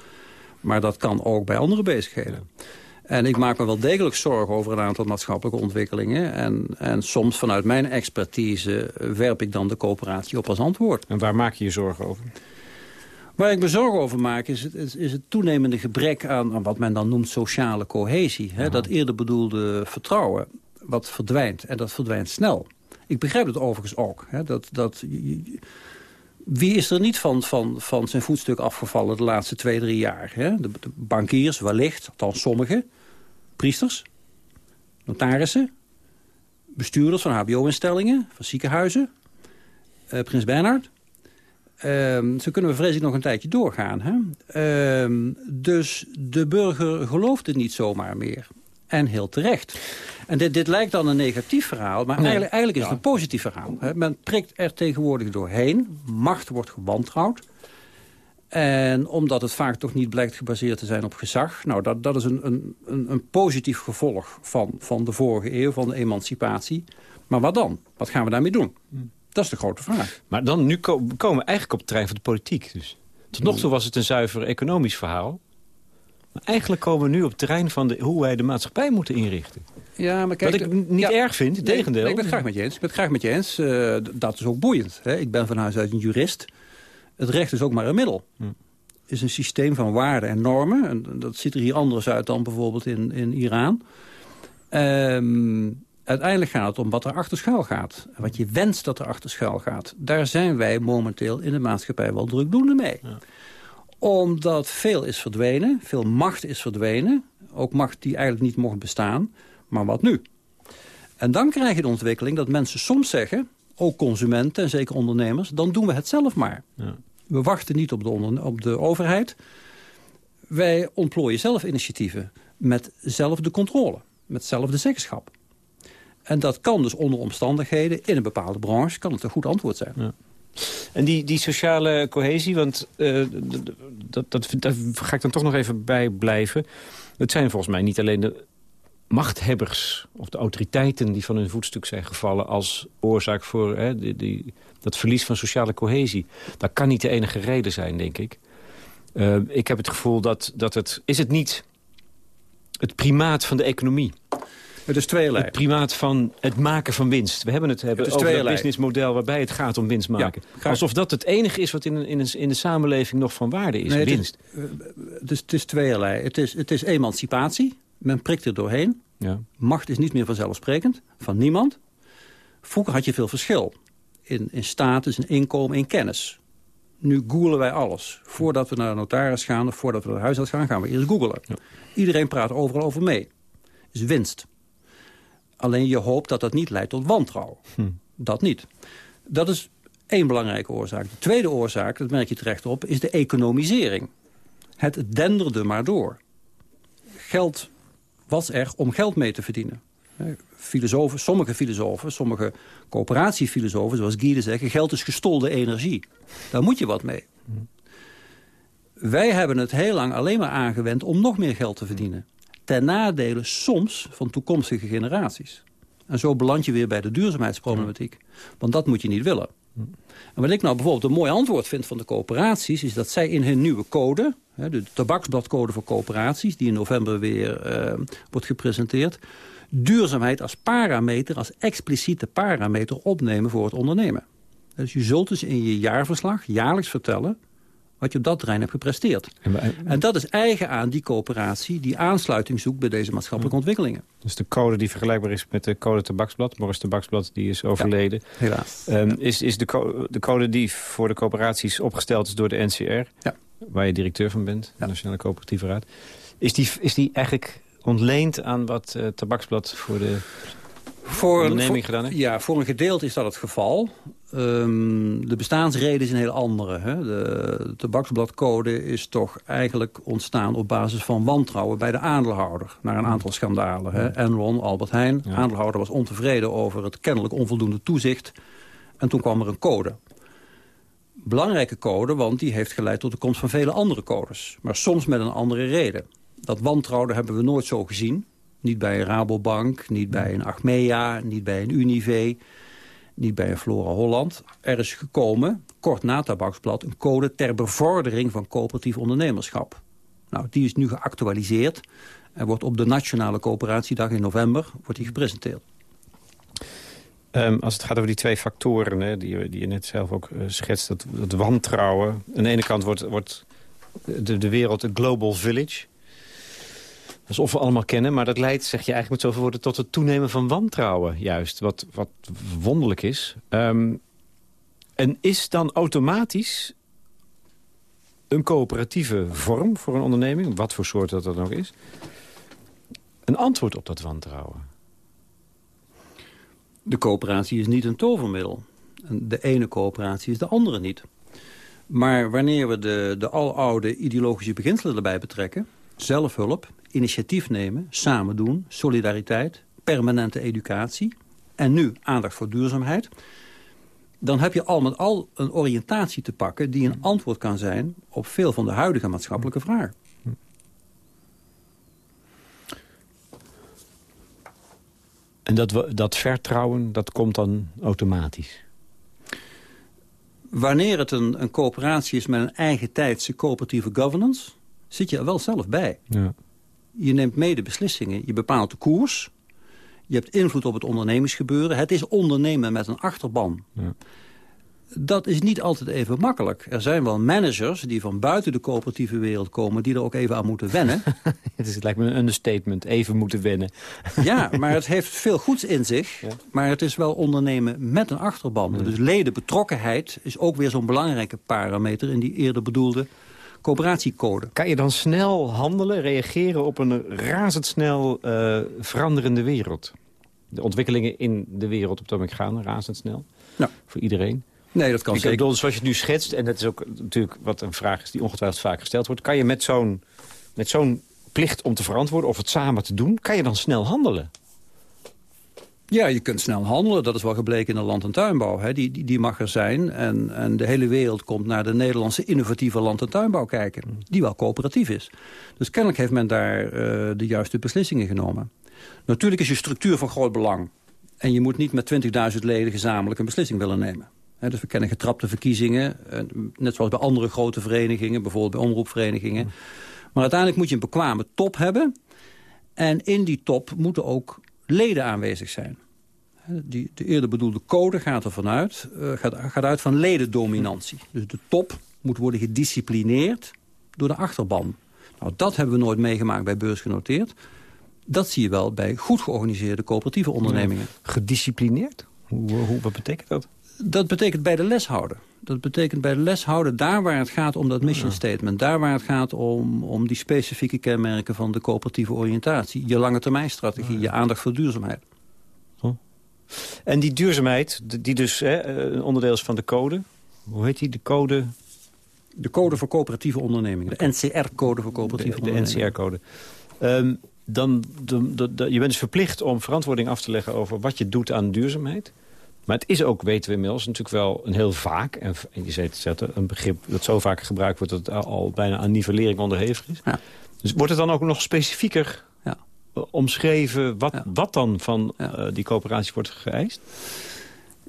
Maar dat kan ook bij andere bezigheden. En ik maak me wel degelijk zorgen over een aantal maatschappelijke ontwikkelingen. En, en soms vanuit mijn expertise werp ik dan de coöperatie op als antwoord. En waar maak je je zorgen over? Waar ik me zorgen over maak is het, is, is het toenemende gebrek aan, aan, wat men dan noemt sociale cohesie. Hè? Dat eerder bedoelde vertrouwen wat verdwijnt. En dat verdwijnt snel. Ik begrijp het overigens ook. Hè, dat, dat, wie is er niet van, van, van zijn voetstuk afgevallen de laatste twee, drie jaar? Hè? De, bankiers, wellicht, althans sommigen. Priesters, notarissen, bestuurders van hbo-instellingen, van ziekenhuizen. Uh, Prins Bernhard. Um, zo kunnen we vreselijk nog een tijdje doorgaan. Hè? Um, dus de burger gelooft het niet zomaar meer. En heel terecht. En dit, dit lijkt dan een negatief verhaal, maar nee. eigenlijk, eigenlijk, is het een positief verhaal. Men prikt er tegenwoordig doorheen, macht wordt gewantrouwd. En omdat het vaak toch niet blijkt gebaseerd te zijn op gezag. Nou, dat, dat is een, een, een positief gevolg van, van de vorige eeuw, van de emancipatie. Maar wat dan? Wat gaan we daarmee doen? Dat is de grote vraag. Maar dan, nu komen we eigenlijk op het terrein van de politiek. Dus. Tot nog toe was het een zuiver economisch verhaal. Maar eigenlijk komen we nu op het terrein van de, hoe wij de maatschappij moeten inrichten. Ja, maar kijk, Wat ik niet erg vind, tegendeel. ik ben het graag met je eens. Ik ben het graag met je eens. Uh, dat is ook boeiend. Hè? Ik ben van huis uit een jurist. Het recht is ook maar een middel. Hm. Het is een systeem van waarden en normen. En dat ziet er hier anders uit dan bijvoorbeeld in, in Iran. Um, uiteindelijk gaat het om wat er achter schuil gaat. Wat je wenst dat er achter schuil gaat. Daar zijn wij momenteel in de maatschappij wel drukdoende mee. Ja. Omdat veel is verdwenen, veel macht is verdwenen. Ook macht die eigenlijk niet mocht bestaan. Maar wat nu? En dan krijg je de ontwikkeling dat mensen soms zeggen... ook consumenten en zeker ondernemers... dan doen we het zelf maar. Ja. We wachten niet op de, op de overheid. Wij ontplooien zelf initiatieven met zelf de controle. Met zelf de zeggenschap. En dat kan dus onder omstandigheden, in een bepaalde branche... kan het een goed antwoord zijn. Ja. En die, die sociale cohesie, want uh, dat, dat, daar ga ik dan toch nog even bij blijven. Het zijn volgens mij niet alleen de machthebbers of de autoriteiten... die van hun voetstuk zijn gevallen als oorzaak voor hè, die, die, dat verlies van sociale cohesie. Dat kan niet de enige reden zijn, denk ik. Uh, ik heb het gevoel dat, dat het... Is het niet het primaat van de economie... Het is tweeërlei. Het primaat van het maken van winst. We hebben het, hebben het over een businessmodel waarbij het gaat om winst maken. Alsof dat het enige is wat in, in, in de samenleving nog van waarde is, winst. Het is, uh, het, is, het is. Het is, het is emancipatie. Men prikt er doorheen. Ja. Macht is niet meer vanzelfsprekend. Van niemand. Vroeger had je veel verschil. In, in status, in inkomen, in kennis. Nu googelen wij alles. Voordat we naar de notaris gaan of voordat we naar de huisarts gaan... gaan we eerst googelen. Iedereen praat overal over mee. is winst. Alleen je hoopt dat dat niet leidt tot wantrouwen. Hm. Dat niet. Dat is één belangrijke oorzaak. De tweede oorzaak, dat merk je terecht op, is de economisering. Het denderde maar door. Geld was er om geld mee te verdienen. Filosofen, sommige filosofen, sommige coöperatiefilosofen, zoals Guide zeggen... geld is gestolde energie. Daar moet je wat mee. Hm. Wij hebben het heel lang alleen maar aangewend om nog meer geld te verdienen ten nadele soms van toekomstige generaties. En zo beland je weer bij de duurzaamheidsproblematiek. Want dat moet je niet willen. En wat ik nou bijvoorbeeld een mooi antwoord vind van de coöperaties... is dat zij in hun nieuwe code, de tabaksbladcode voor coöperaties... die in november weer uh, wordt gepresenteerd... duurzaamheid als parameter, als expliciete parameter opnemen voor het ondernemen. Dus je zult dus in je jaarverslag jaarlijks vertellen wat je op dat terrein hebt gepresteerd. En, dat is eigen aan die coöperatie die aansluiting zoekt bij deze maatschappelijke ontwikkelingen. Dus de code die vergelijkbaar is met de code tabaksblad, Morris Tabaksblad, die is overleden. helaas. Um, Is, is de, co de, code die voor de coöperaties opgesteld is door de NCR, ja. waar je directeur van bent, de Nationale Coöperatieve Raad, is die, is die eigenlijk ontleend aan wat uh, Tabaksblad voor de voor onderneming gedaan heeft? Ja, voor een gedeelte is dat het geval. Um, de bestaansreden is een heel andere. Hè. De tabaksbladcode is toch eigenlijk ontstaan op basis van wantrouwen bij de aandeelhouder. Naar een aantal schandalen. Hè. Enron, Albert Heijn. De aandeelhouder was ontevreden over het kennelijk onvoldoende toezicht. En toen kwam er een code. Belangrijke code, want die heeft geleid tot de komst van vele andere codes. Maar soms met een andere reden. Dat wantrouwen hebben we nooit zo gezien. Niet bij een Rabobank, niet bij een Achmea, niet bij een Unive niet bij Flora Holland. Er is gekomen, kort na Tabaksblad, een code ter bevordering van coöperatief ondernemerschap. Nou, die is nu geactualiseerd en wordt op de Nationale Coöperatiedag in november wordt die gepresenteerd. Um, als het gaat over die twee factoren hè, die, die je net zelf ook uh, schetst, dat, dat wantrouwen. Aan de ene kant wordt, wordt de, de wereld een global village alsof we allemaal kennen. Maar dat leidt, zeg je eigenlijk met zoveel woorden... tot het toenemen van wantrouwen juist. Wat, wat wonderlijk is. Um, en is dan automatisch een coöperatieve vorm voor een onderneming... wat voor soort dat dan ook is... een antwoord op dat wantrouwen? De coöperatie is niet een tovermiddel. De ene coöperatie is de andere niet. Maar wanneer we de, de aloude ideologische beginselen erbij betrekken... zelfhulp, initiatief nemen, samen doen, solidariteit, permanente educatie... en nu aandacht voor duurzaamheid... dan heb je al met al een oriëntatie te pakken... die een antwoord kan zijn op veel van de huidige maatschappelijke vragen. En dat, dat vertrouwen, dat komt dan automatisch? Wanneer het een, een coöperatie is met een eigen tijdse coöperatieve governance... zit je er wel zelf bij. Ja. Je neemt mede beslissingen, je bepaalt de koers... je hebt invloed op het ondernemingsgebeuren. Het is ondernemen met een achterban. Ja dat is niet altijd even makkelijk. Er zijn wel managers die van buiten de coöperatieve wereld komen... die er ook even aan moeten wennen. het, is, het lijkt me een understatement, even moeten wennen. ja, maar het heeft veel goeds in zich. Maar het is wel ondernemen met een achterban. Dus ledenbetrokkenheid is ook weer zo'n belangrijke parameter... in die eerder bedoelde coöperatiecode. Kan je dan snel handelen, reageren op een razendsnel uh, veranderende wereld? De ontwikkelingen in de wereld op het moment gaan razendsnel. Voor iedereen. Nee, dat kan ik zeker. Bedoel, zoals je het nu schetst, en dat is ook natuurlijk wat een vraag is die ongetwijfeld vaak gesteld wordt. Kan je met zo'n zo'n plicht om te verantwoorden of het samen te doen, kan je dan snel handelen? Ja, je kunt snel handelen. Dat is wel gebleken in de land- en tuinbouw. Hè. Die, die, die, mag er zijn. En, en de hele wereld komt naar de Nederlandse innovatieve land- en tuinbouw kijken. Die wel coöperatief is. Dus kennelijk heeft men daar uh, de juiste beslissingen genomen. Natuurlijk is je structuur van groot belang. En je moet niet met 20.000 leden gezamenlijk een beslissing willen nemen dus we kennen getrapte verkiezingen. Eh, net zoals bij andere grote verenigingen. Bijvoorbeeld bij omroepverenigingen. Maar uiteindelijk moet je een bekwame top hebben. En in die top moeten ook leden aanwezig zijn. Die, de eerder bedoelde code gaat er vanuit, uh, gaat, gaat uit van ledendominantie. Dus de top moet worden gedisciplineerd door de achterban. Nou, dat hebben we nooit meegemaakt bij beursgenoteerd. Dat zie je wel bij goed georganiseerde coöperatieve ondernemingen. Gedisciplineerd? Hoe, hoe, wat betekent dat? Dat betekent bij de leshouder. Dat betekent bij de leshouder daar waar het gaat om dat mission statement. Daar waar het gaat om, om die specifieke kenmerken van de coöperatieve oriëntatie. Je lange termijn strategie, je aandacht voor duurzaamheid. En die duurzaamheid, die dus hè, een onderdeel is van de code. Hoe heet die, de code? De code voor coöperatieve ondernemingen. De NCR-code voor coöperatieve de, de ondernemingen. De NCR-code. Um, dan, de, de, je bent dus verplicht om verantwoording af te leggen over wat je doet aan duurzaamheid. Maar het is ook, weten we inmiddels, natuurlijk wel een heel vaak... en je zei het zetten, een begrip dat zo vaak gebruikt wordt... dat het al bijna aan nivellering onderhevig is. Ja. Dus wordt het dan ook nog specifieker ja. omschreven... wat, wat dan van uh, die coöperatie wordt geëist?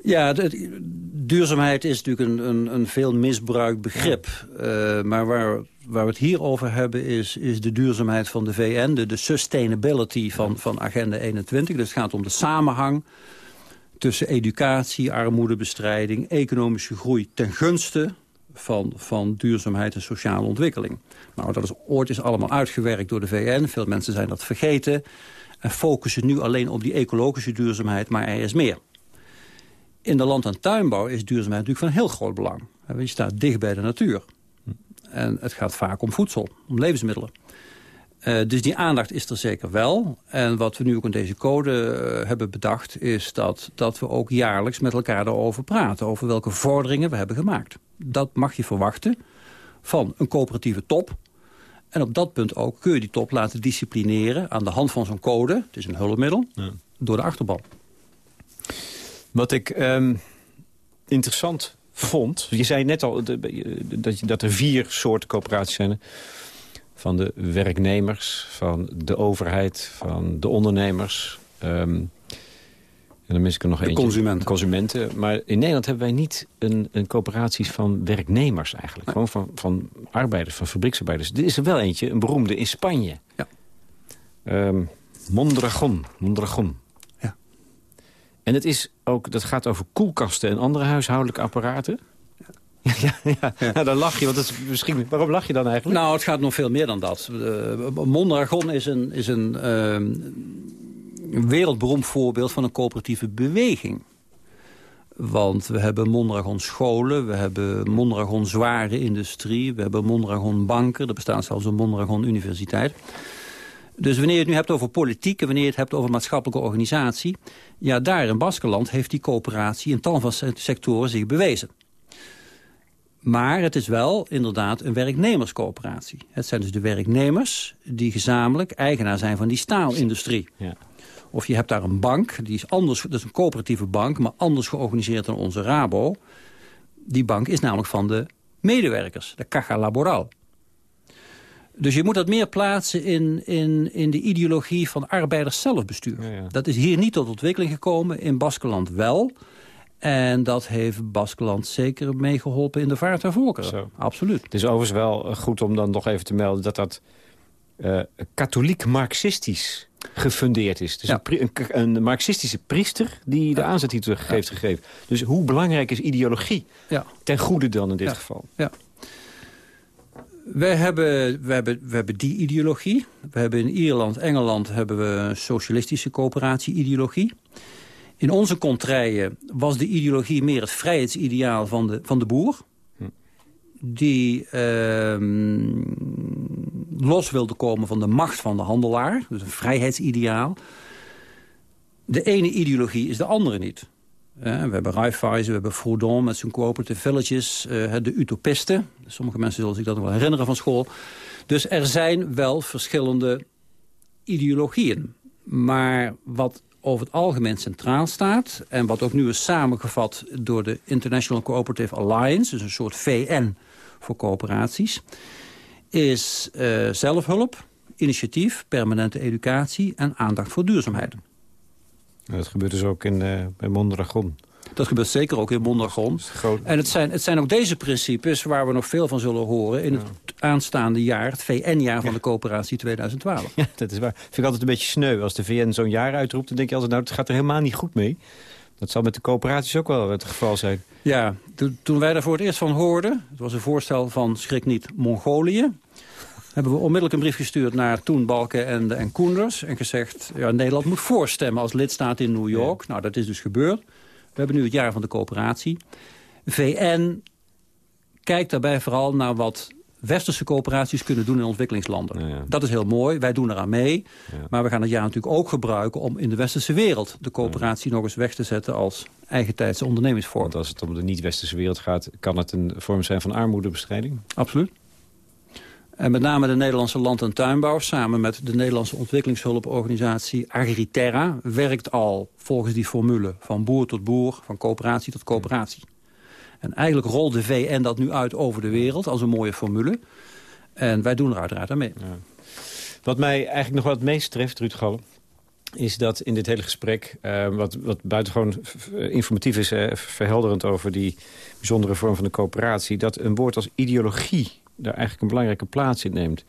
Ja, de, duurzaamheid is natuurlijk een, een, een veel misbruikt begrip. Uh, maar waar, waar we het hier over hebben is, is de duurzaamheid van de VN... de, de sustainability van, van Agenda 21. Dus het gaat om de samenhang tussen educatie, armoedebestrijding, economische groei... ten gunste van, van duurzaamheid en sociale ontwikkeling. Nou, dat is ooit is allemaal uitgewerkt door de VN. Veel mensen zijn dat vergeten. En focussen nu alleen op die ecologische duurzaamheid, maar er is meer. In de land- en tuinbouw is duurzaamheid natuurlijk van heel groot belang. Je staat dicht bij de natuur. En het gaat vaak om voedsel, om levensmiddelen. Uh, dus die aandacht is er zeker wel. En wat we nu ook in deze code uh, hebben bedacht... is dat, dat we ook jaarlijks met elkaar erover praten... over welke vorderingen we hebben gemaakt. Dat mag je verwachten van een coöperatieve top. En op dat punt ook kun je die top laten disciplineren... aan de hand van zo'n code, het is een hulpmiddel, ja. door de achterban. Wat ik um, interessant vond... Je zei net al dat, dat er vier soorten coöperaties zijn van de werknemers, van de overheid, van de ondernemers. Um, en dan mis ik er nog de eentje. Consumenten. consumenten. Maar in Nederland hebben wij niet een, een coöperaties van werknemers eigenlijk. Gewoon van, van arbeiders, van fabrieksarbeiders. Dit is er wel eentje, een beroemde in Spanje. Ja. Um, Mondragon. Mondragon. Ja. En het is ook, dat gaat over koelkasten en andere huishoudelijke apparaten. Ja, ja, ja. Nou, dan lach je. Want is misschien, waarom lach je dan eigenlijk? Nou, het gaat nog veel meer dan dat. Uh, Mondragon is een, is een uh, wereldberoemd voorbeeld van een coöperatieve beweging. Want we hebben Mondragon scholen, we hebben Mondragon zware industrie... we hebben Mondragon banken, er bestaat zelfs een Mondragon universiteit. Dus wanneer je het nu hebt over politiek en wanneer je het hebt over maatschappelijke organisatie... ja, daar in Baskeland heeft die coöperatie in tal van sectoren zich bewezen. Maar het is wel inderdaad een werknemerscoöperatie. Het zijn dus de werknemers die gezamenlijk eigenaar zijn van die staalindustrie. Ja. Of je hebt daar een bank, die is anders, dat is een coöperatieve bank... maar anders georganiseerd dan onze Rabo. Die bank is namelijk van de medewerkers, de Caja Laboral. Dus je moet dat meer plaatsen in, in, in de ideologie van arbeiders zelfbestuur. Dat is hier niet tot ontwikkeling gekomen, in Baskeland wel. En dat heeft Baskeland zeker meegeholpen in de vaart der volkeren. Absoluut. Het is overigens wel goed om dan nog even te melden... dat dat uh, katholiek-marxistisch gefundeerd is. Dus een, een, marxistische priester die de aanzet hier heeft gegeven. Dus hoe belangrijk is ideologie? Ja. Ten goede dan in dit geval. Ja. Wij hebben, we hebben, we hebben die ideologie. We hebben in Ierland, Engeland hebben we een socialistische coöperatie-ideologie. In onze contraien was de ideologie meer het vrijheidsideaal van de, van de boer. Die ehm, los wilde komen van de macht van de handelaar. Dus een vrijheidsideaal. De ene ideologie is de andere niet. we hebben Raiffeisen, we hebben Froudon met zijn cooperative villages. Uh, de utopisten. Sommige mensen zullen zich dat nog wel herinneren van school. Dus er zijn wel verschillende ideologieën. Maar wat over het algemeen centraal staat... en wat ook nu is samengevat door de International Cooperative Alliance... dus een soort VN voor coöperaties... is uh, zelfhulp, initiatief, permanente educatie... en aandacht voor duurzaamheid. Dat gebeurt dus ook in, uh, bij Mondragon. Dat gebeurt zeker ook in Mondragon. En het zijn, het zijn ook deze principes waar we nog veel van zullen horen... in het aanstaande jaar, het VN-jaar van de coöperatie 2012. Ja, dat is waar. Vind ik altijd een beetje sneu. Als de VN zo'n jaar uitroept, dan denk je altijd... nou, het gaat er helemaal niet goed mee. Dat zal met de coöperaties ook wel het geval zijn. Ja, toen wij daar voor het eerst van hoorden... het was een voorstel van Schrik niet Mongolië... hebben we onmiddellijk een brief gestuurd naar Toen Balken en, en Koenders... en gezegd, ja, Nederland moet voorstemmen als lidstaat in New York. Nou, dat is dus gebeurd. We hebben nu het jaar van de coöperatie. VN kijkt daarbij vooral naar wat westerse coöperaties kunnen doen in ontwikkelingslanden. Dat is heel mooi, wij doen eraan mee. Maar we gaan het jaar natuurlijk ook gebruiken om in de westerse wereld... de coöperatie nog eens weg te zetten als eigentijdse ondernemingsvorm. Want als het om de niet-westerse wereld gaat... kan het een vorm zijn van armoedebestrijding? Absoluut. En met name de Nederlandse land- en tuinbouw... samen met de Nederlandse ontwikkelingshulporganisatie Agriterra... werkt al volgens die formule van boer tot boer, van coöperatie tot coöperatie. En eigenlijk rolt de VN dat nu uit over de wereld als een mooie formule. En wij doen er uiteraard aan mee. Wat mij eigenlijk nog wat meest treft, Ruud Gallen is dat in dit hele gesprek, uh, wat, wat buitengewoon informatief is... Uh, verhelderend over die bijzondere vorm van de coöperatie... dat een woord als ideologie daar eigenlijk een belangrijke plaats in neemt.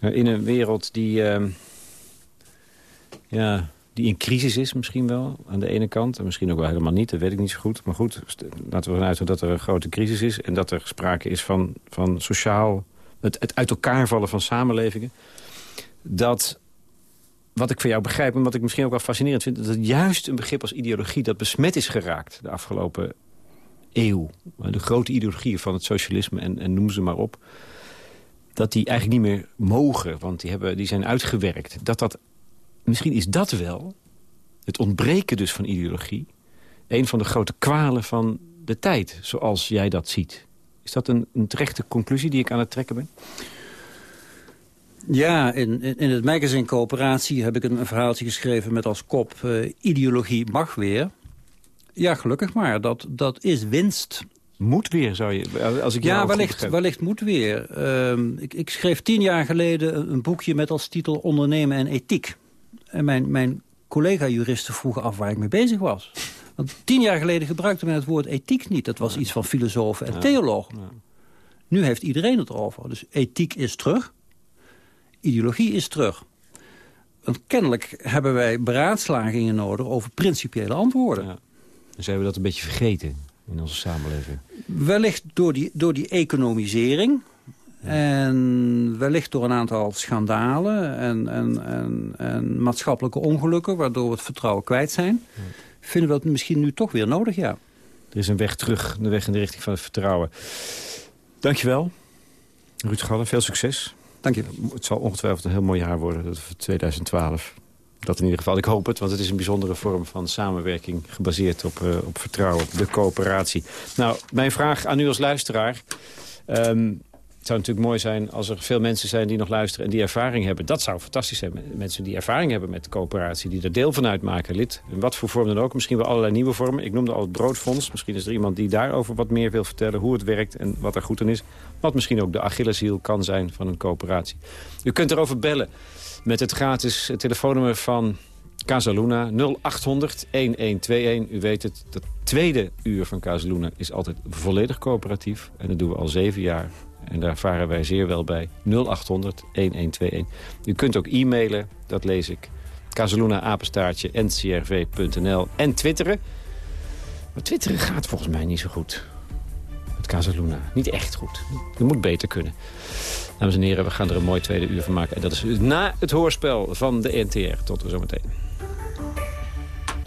Uh, in een wereld die, ehm, ja, die in crisis is misschien wel, aan de ene kant. En misschien ook wel helemaal niet, dat weet ik niet zo goed. Maar goed, laten we ervan uitgaan dat er een grote crisis is... en dat er sprake is van, van sociaal... Het, het uit elkaar vallen van samenlevingen. Dat wat ik van jou begrijp en wat ik misschien ook wel fascinerend vind... dat juist een begrip als ideologie dat besmet is geraakt... de afgelopen eeuw. De grote ideologieën van het socialisme en, en noem ze maar op. Dat die eigenlijk niet meer mogen, want die, hebben, die zijn uitgewerkt. Dat dat, misschien is dat wel, het ontbreken dus van ideologie... een van de grote kwalen van de tijd, zoals jij dat ziet. Is dat een, een terechte conclusie die ik aan het trekken ben? Ja, in, in het magazine Coöperatie heb ik een, verhaaltje geschreven met als kop... Uh, ideologie mag weer. Ja, gelukkig maar. Dat, dat is winst. Moet weer, zou je... Als ik ja, wellicht, wellicht moet weer. Ehm, ik, ik, schreef tien jaar geleden een boekje met als titel Ondernemen en Ethiek. En mijn, mijn collega-juristen vroegen af waar ik mee bezig was. Want tien jaar geleden gebruikte men het woord ethiek niet. Dat was iets van filosofen en theologen. Nu heeft iedereen het over. Dus ethiek is terug. Ideologie is terug. Want kennelijk hebben wij beraadslagingen nodig over principiële antwoorden. Hebben we dat een beetje vergeten in onze samenleving? Wellicht door die, door die economisering. En wellicht door een aantal schandalen en, en, en, en, maatschappelijke ongelukken... waardoor we het vertrouwen kwijt zijn. Vinden we dat misschien nu toch weer nodig, ja. Er is een weg terug, de weg in de richting van het vertrouwen. Dankjewel, Ruud Gallen. Veel succes. Dank je. Het zal ongetwijfeld een heel mooi jaar worden, dat 2012. Dat in ieder geval. Ik hoop het, want het is een bijzondere vorm van samenwerking... gebaseerd op, uh, op vertrouwen, de coöperatie. Nou, mijn vraag aan u als luisteraar... Um, Het zou natuurlijk mooi zijn als er veel mensen zijn die nog luisteren... en die ervaring hebben. Dat zou fantastisch zijn. Mensen die ervaring hebben met coöperatie, die er deel van uitmaken. Lid, in wat voor vorm dan ook. Misschien wel allerlei nieuwe vormen. Ik noemde al het broodfonds. Misschien is er iemand die daarover wat meer wil vertellen... hoe het werkt en wat er goed aan is. Wat misschien ook de Achilleshiel kan zijn van een coöperatie. U kunt erover bellen met het gratis telefoonnummer van Casaluna 0800 1121. U weet het, het tweede uur van Casaluna is altijd volledig coöperatief. En dat doen we al zeven jaar. En daar varen wij zeer wel bij. 0800 1121. U kunt ook e-mailen, dat lees ik. Casaluna apenstaartje ncrv.nl en twitteren. Maar twitteren gaat volgens mij niet zo goed. Met Casaluna. Niet echt goed. Dat moet beter kunnen. Dames en heren, we gaan er een mooi tweede uur van maken. En dat is na het hoorspel van de NTR. Tot zometeen.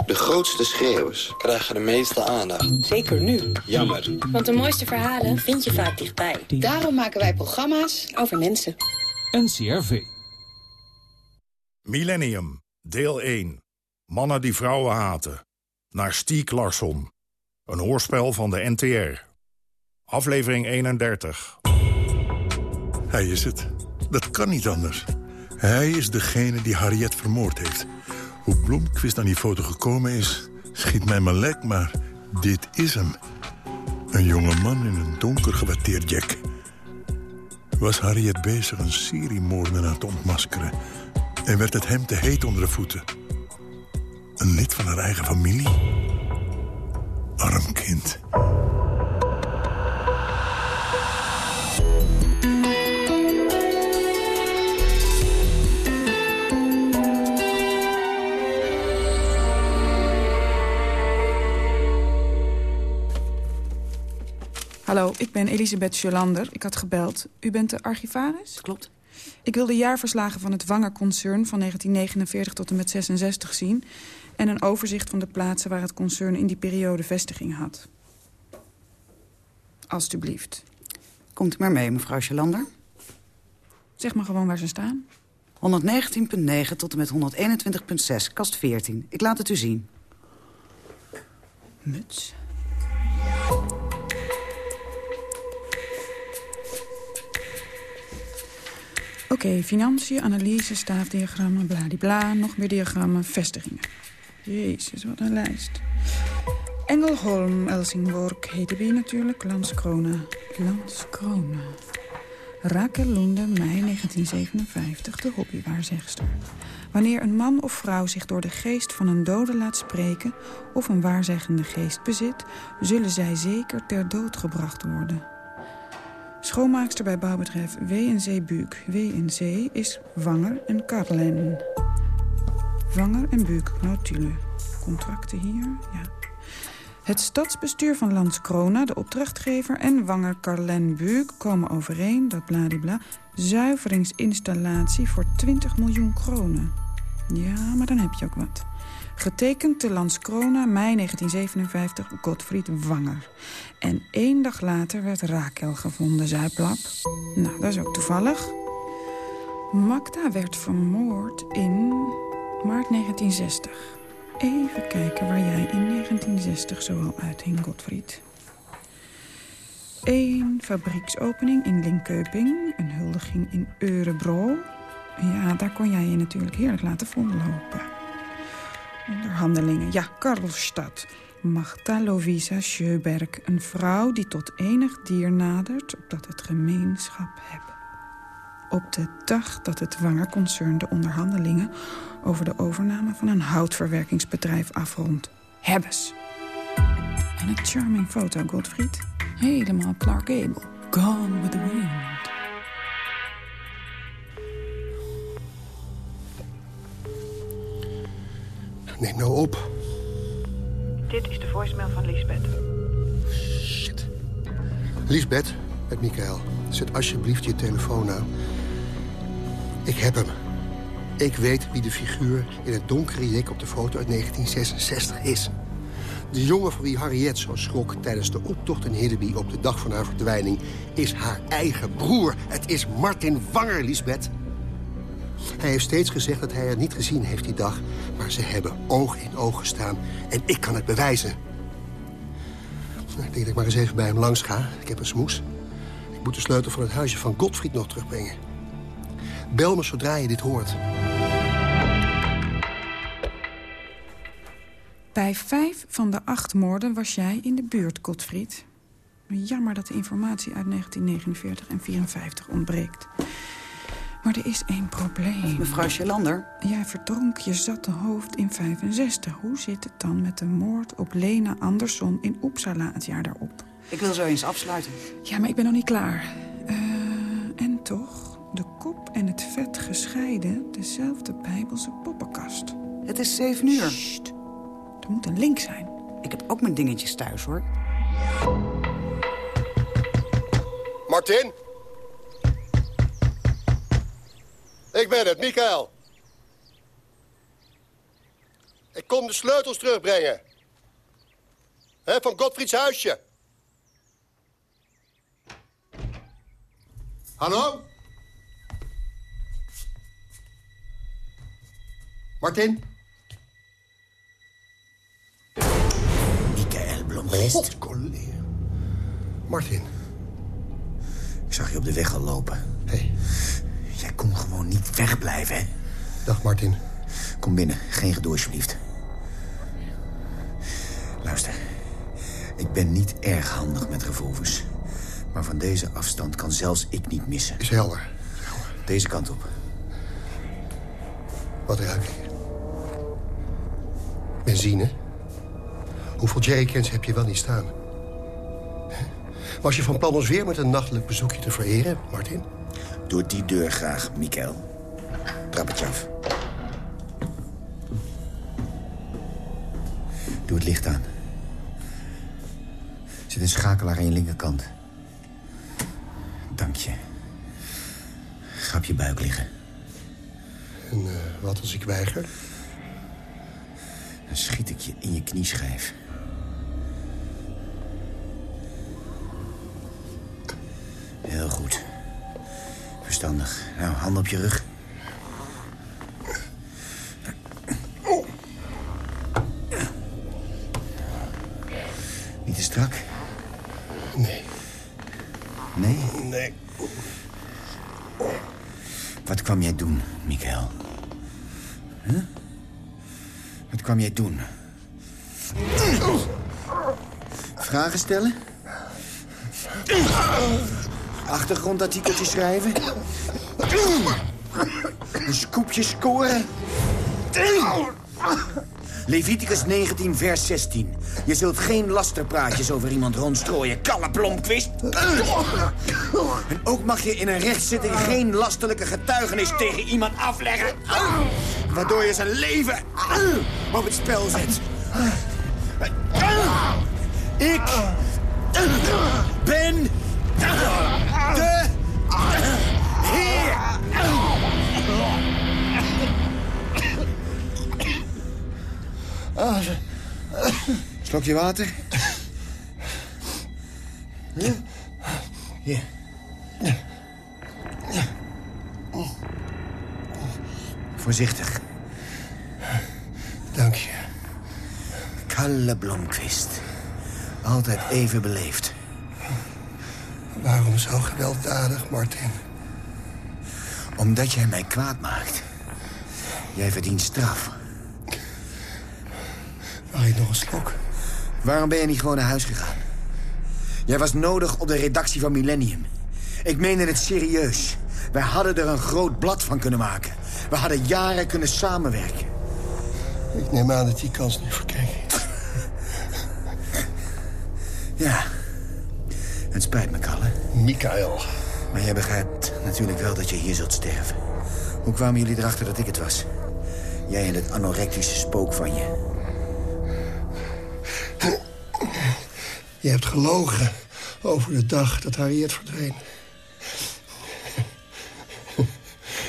De grootste schreeuwers krijgen de meeste aandacht. Zeker nu. Jammer. Want de mooiste verhalen vind je vaak dichtbij. Daarom maken wij programma's over mensen. NCRV. Millennium, deel 1. Mannen die vrouwen haten. Naar Stiek Larsson. Een hoorspel van de NTR. Aflevering 31. Hij is het. Dat kan niet anders. Hij is degene die Harriet vermoord heeft. Hoe Blomqvist aan die foto gekomen is, schiet mij maar lek, maar dit is hem. Een jonge man in een donker gewatteerd jack. Was Harriet bezig een seriemoordenaar te ontmaskeren... en werd het hem te heet onder de voeten. Een lid van haar eigen familie? Arm kind. Hallo, ik ben Elisabeth Jolander. Ik had gebeld. U bent de archivaris? Klopt. Ik wil de jaarverslagen van het Wanger-concern van 1949 tot en met 66 zien... en een overzicht van de plaatsen waar het concern in die periode vestiging had. Alsjeblieft. Komt u maar mee, mevrouw Jolander. Zeg maar gewoon waar ze staan. 119.9 tot en met 121.6, kast 14. Ik laat het u zien. Muts. Oké, okay, financiën, analyse, staafdiagrammen, bladibla, nog meer diagrammen, vestigingen. Jezus, wat een lijst. Engelholm, Elsingborg, Hedeby natuurlijk, Landskrona. Landskrona. Rakel Lunde, mei 1957, de hobbywaarzegster. Wanneer een man of vrouw zich door de geest van een dode laat spreken... of een waarzeggende geest bezit, zullen zij zeker ter dood gebracht worden. Schoonmaakster bij bouwbedrijf WNC Buuk. WNC is Wanger en Karlen. Wanger en Buuk, notulen. Contracten hier, ja. Het stadsbestuur van Landskrona, de opdrachtgever... en Wanger Karlen Buuk komen overeen dat bladibla... zuiveringsinstallatie voor 20 miljoen kronen. Ja, maar dan heb je ook wat. Getekend te Landskrona, mei 1957, Gottfried Wanger. En één dag later werd Rakel gevonden, zei. Nou, dat is ook toevallig. Magda werd vermoord in maart 1960. Even kijken waar jij in 1960 zoal uithing, Gottfried. Eén fabrieksopening in Linköping. Een huldiging in Eurebro. Ja, daar kon jij je natuurlijk heerlijk laten vollopen. Onderhandelingen. Ja, Karlstad. Magda Lovisa Schöberg. Een vrouw die tot enig dier nadert... opdat het gemeenschap hebben. Op de dag dat het Wanger-concern de onderhandelingen... over de overname van een houtverwerkingsbedrijf afrondt. Hebbes. En een charming foto, Godfried. Helemaal Clark Gable. Gone with the wind. Neem nou op. Dit is de voicemail van Lisbeth. Shit. Lisbeth, met Michael. Zet alsjeblieft je telefoon aan. Ik heb hem. Ik weet wie de figuur in het donkere jek op de foto uit 1966 is. De jongen van wie Harriet zo schrok tijdens de optocht in Hiddeby... op de dag van haar verdwijning, is haar eigen broer. Het is Martin Wanger, Lisbeth. Hij heeft steeds gezegd dat hij haar niet gezien heeft die dag. Maar ze hebben oog in oog gestaan. En ik kan het bewijzen. Nou, ik denk dat ik maar eens even bij hem langs ga. Ik heb een smoes. Ik moet de sleutel van het huisje van Godfried nog terugbrengen. Bel me zodra je dit hoort. Bij vijf van de acht moorden was jij in de buurt, Godfried. Jammer dat de informatie uit 1949 en 54 ontbreekt. Maar er is één probleem. Mevrouw Schelander? Jij verdronk je zatte hoofd in 65. Hoe zit het dan met de moord op Lena Andersson in Uppsala het jaar daarop? Ik wil zo eens afsluiten. Ja, maar ik ben nog niet klaar. Uh, en toch, de kop en het vet gescheiden... dezelfde bijbelse poppenkast. Het is zeven uur. Sst. Er moet een link zijn. Ik heb ook mijn dingetjes thuis, hoor. Martin? Ik ben het, Michael. Ik kom de sleutels terugbrengen. Van Godfrieds huisje. Hallo? Martin? Michael Blomqvist. God, Martin. Ik zag je op de weg al lopen. Hé. Hey. Jij kon gewoon niet wegblijven, hè? Dag, Martin. Kom binnen. Geen gedoe, alsjeblieft. Luister. Ik ben niet erg handig met revolvers. Maar van deze afstand kan zelfs ik niet missen. Is helder. Deze kant op. Wat ruik ik? Benzine? Hoeveel jerrycans heb je wel niet staan? Was je van plan ons weer met een nachtelijk bezoekje te vereren, Martin? Door die deur graag, Mikael. Trap het je af. Doe het licht aan. Er zit een schakelaar aan je linkerkant. Dank je. Ga op je buik liggen. En uh, wat als ik weiger? Dan schiet ik je in je knieschijf. Heel goed. Verstandig. Nou, hand op je rug. Achtergrondartikeltjes schrijven? Een scoopje scoren? Leviticus 19, vers 16. Je zult geen lasterpraatjes over iemand rondstrooien, kalle plomkwist. En ook mag je in een rechtszitting geen lastelijke getuigenis tegen iemand afleggen. Waardoor je zijn leven op het spel zet. Slokje water. Hier. Voorzichtig. Dank je. Kalle Blomqvist. Altijd even beleefd. Waarom zo gewelddadig, Martin? Omdat jij mij kwaad maakt. Jij verdient straf. Mag ik nog een slok? Waarom ben je niet gewoon naar huis gegaan? Jij was nodig op de redactie van Millennium. Ik meende het serieus. Wij hadden er een groot blad van kunnen maken. We hadden jaren kunnen samenwerken. Ik neem aan dat die kans verkeken is. Ja. Het spijt me, Kalle. Michael. Maar jij begrijpt natuurlijk wel dat je hier zult sterven. Hoe kwamen jullie erachter dat ik het was? Jij en het anorectische spook van je. Je hebt gelogen over de dag dat Harriet verdween.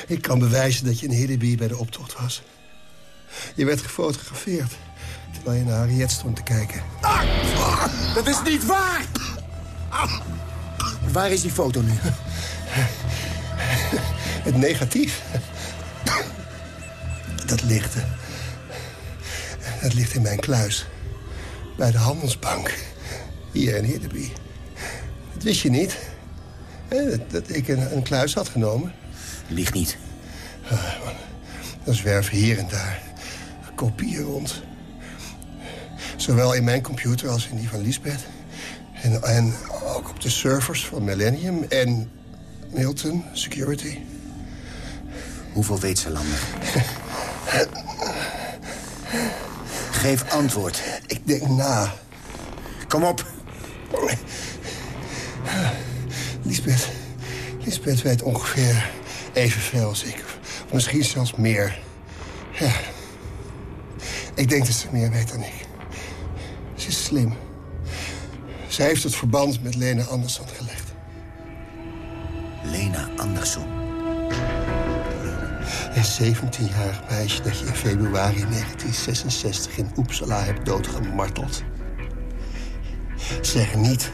Ik kan bewijzen dat je in Hiddeby bij de optocht was. Je werd gefotografeerd terwijl je naar Harriet stond te kijken. Dat is niet waar! Waar is die foto nu? Het negatief. Dat ligt... Dat ligt in mijn kluis. Bij de handelsbank. Hier in Hiddeby. Dat wist je niet. dat, dat ik een, een, kluis had genomen. Ligt niet. Uh, dan zwerven hier en daar kopieën rond. Zowel in mijn computer als in die van Lisbeth. En, en ook op de servers van Millennium en Milton Security. Hoeveel weet ze, Lander? Geef antwoord. Ik denk na. Kom op. Lisbeth, Lisbeth weet ongeveer evenveel als ik. Misschien zelfs meer. Ja. Ik denk dat ze meer weet dan ik. Ze is slim. Zij heeft het verband met Lena Andersson gelegd. Lena Andersson? Een 17-jarig meisje dat je in februari 1966 in Uppsala hebt doodgemarteld. Zeg niet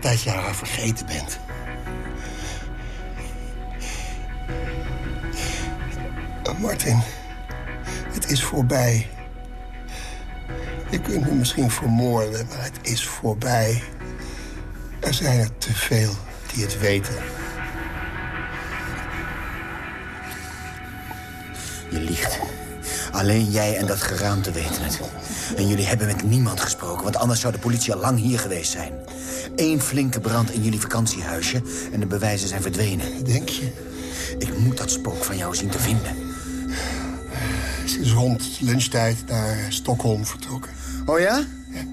dat je haar vergeten bent. Martin, het is voorbij. Je kunt me misschien vermoorden, maar het is voorbij. Er zijn er te veel die het weten. Je liegt. Alleen jij en dat geraamte weten het. En jullie hebben met niemand gesproken, want anders zou de politie al lang hier geweest zijn. Eén flinke brand in jullie vakantiehuisje en de bewijzen zijn verdwenen. Denk je? Ik moet dat spook van jou zien te vinden. Ze is rond lunchtijd naar Stockholm vertrokken. Oh ja? ja?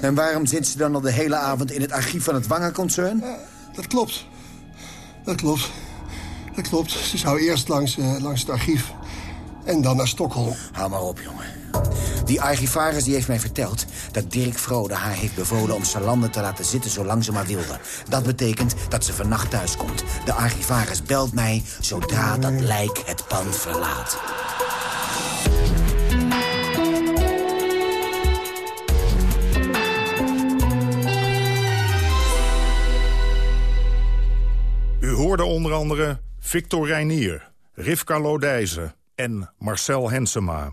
En waarom zit ze dan al de hele avond in het archief van het Wangerconcern? dat klopt. Dat klopt. Dat klopt. Ze zou eerst langs, uh, langs het archief en dan naar Stockholm. Hou maar op, jongen. Die archivaris die heeft mij verteld dat Dirk Vrode haar heeft bevolen om Salander te laten zitten zolang ze maar wilde. Dat betekent dat ze vannacht thuis komt. De archivaris belt mij zodra dat lijk het pand verlaat. U hoorde onder andere Victor Reinier, Rivka Lodijzen en Marcel Hensema.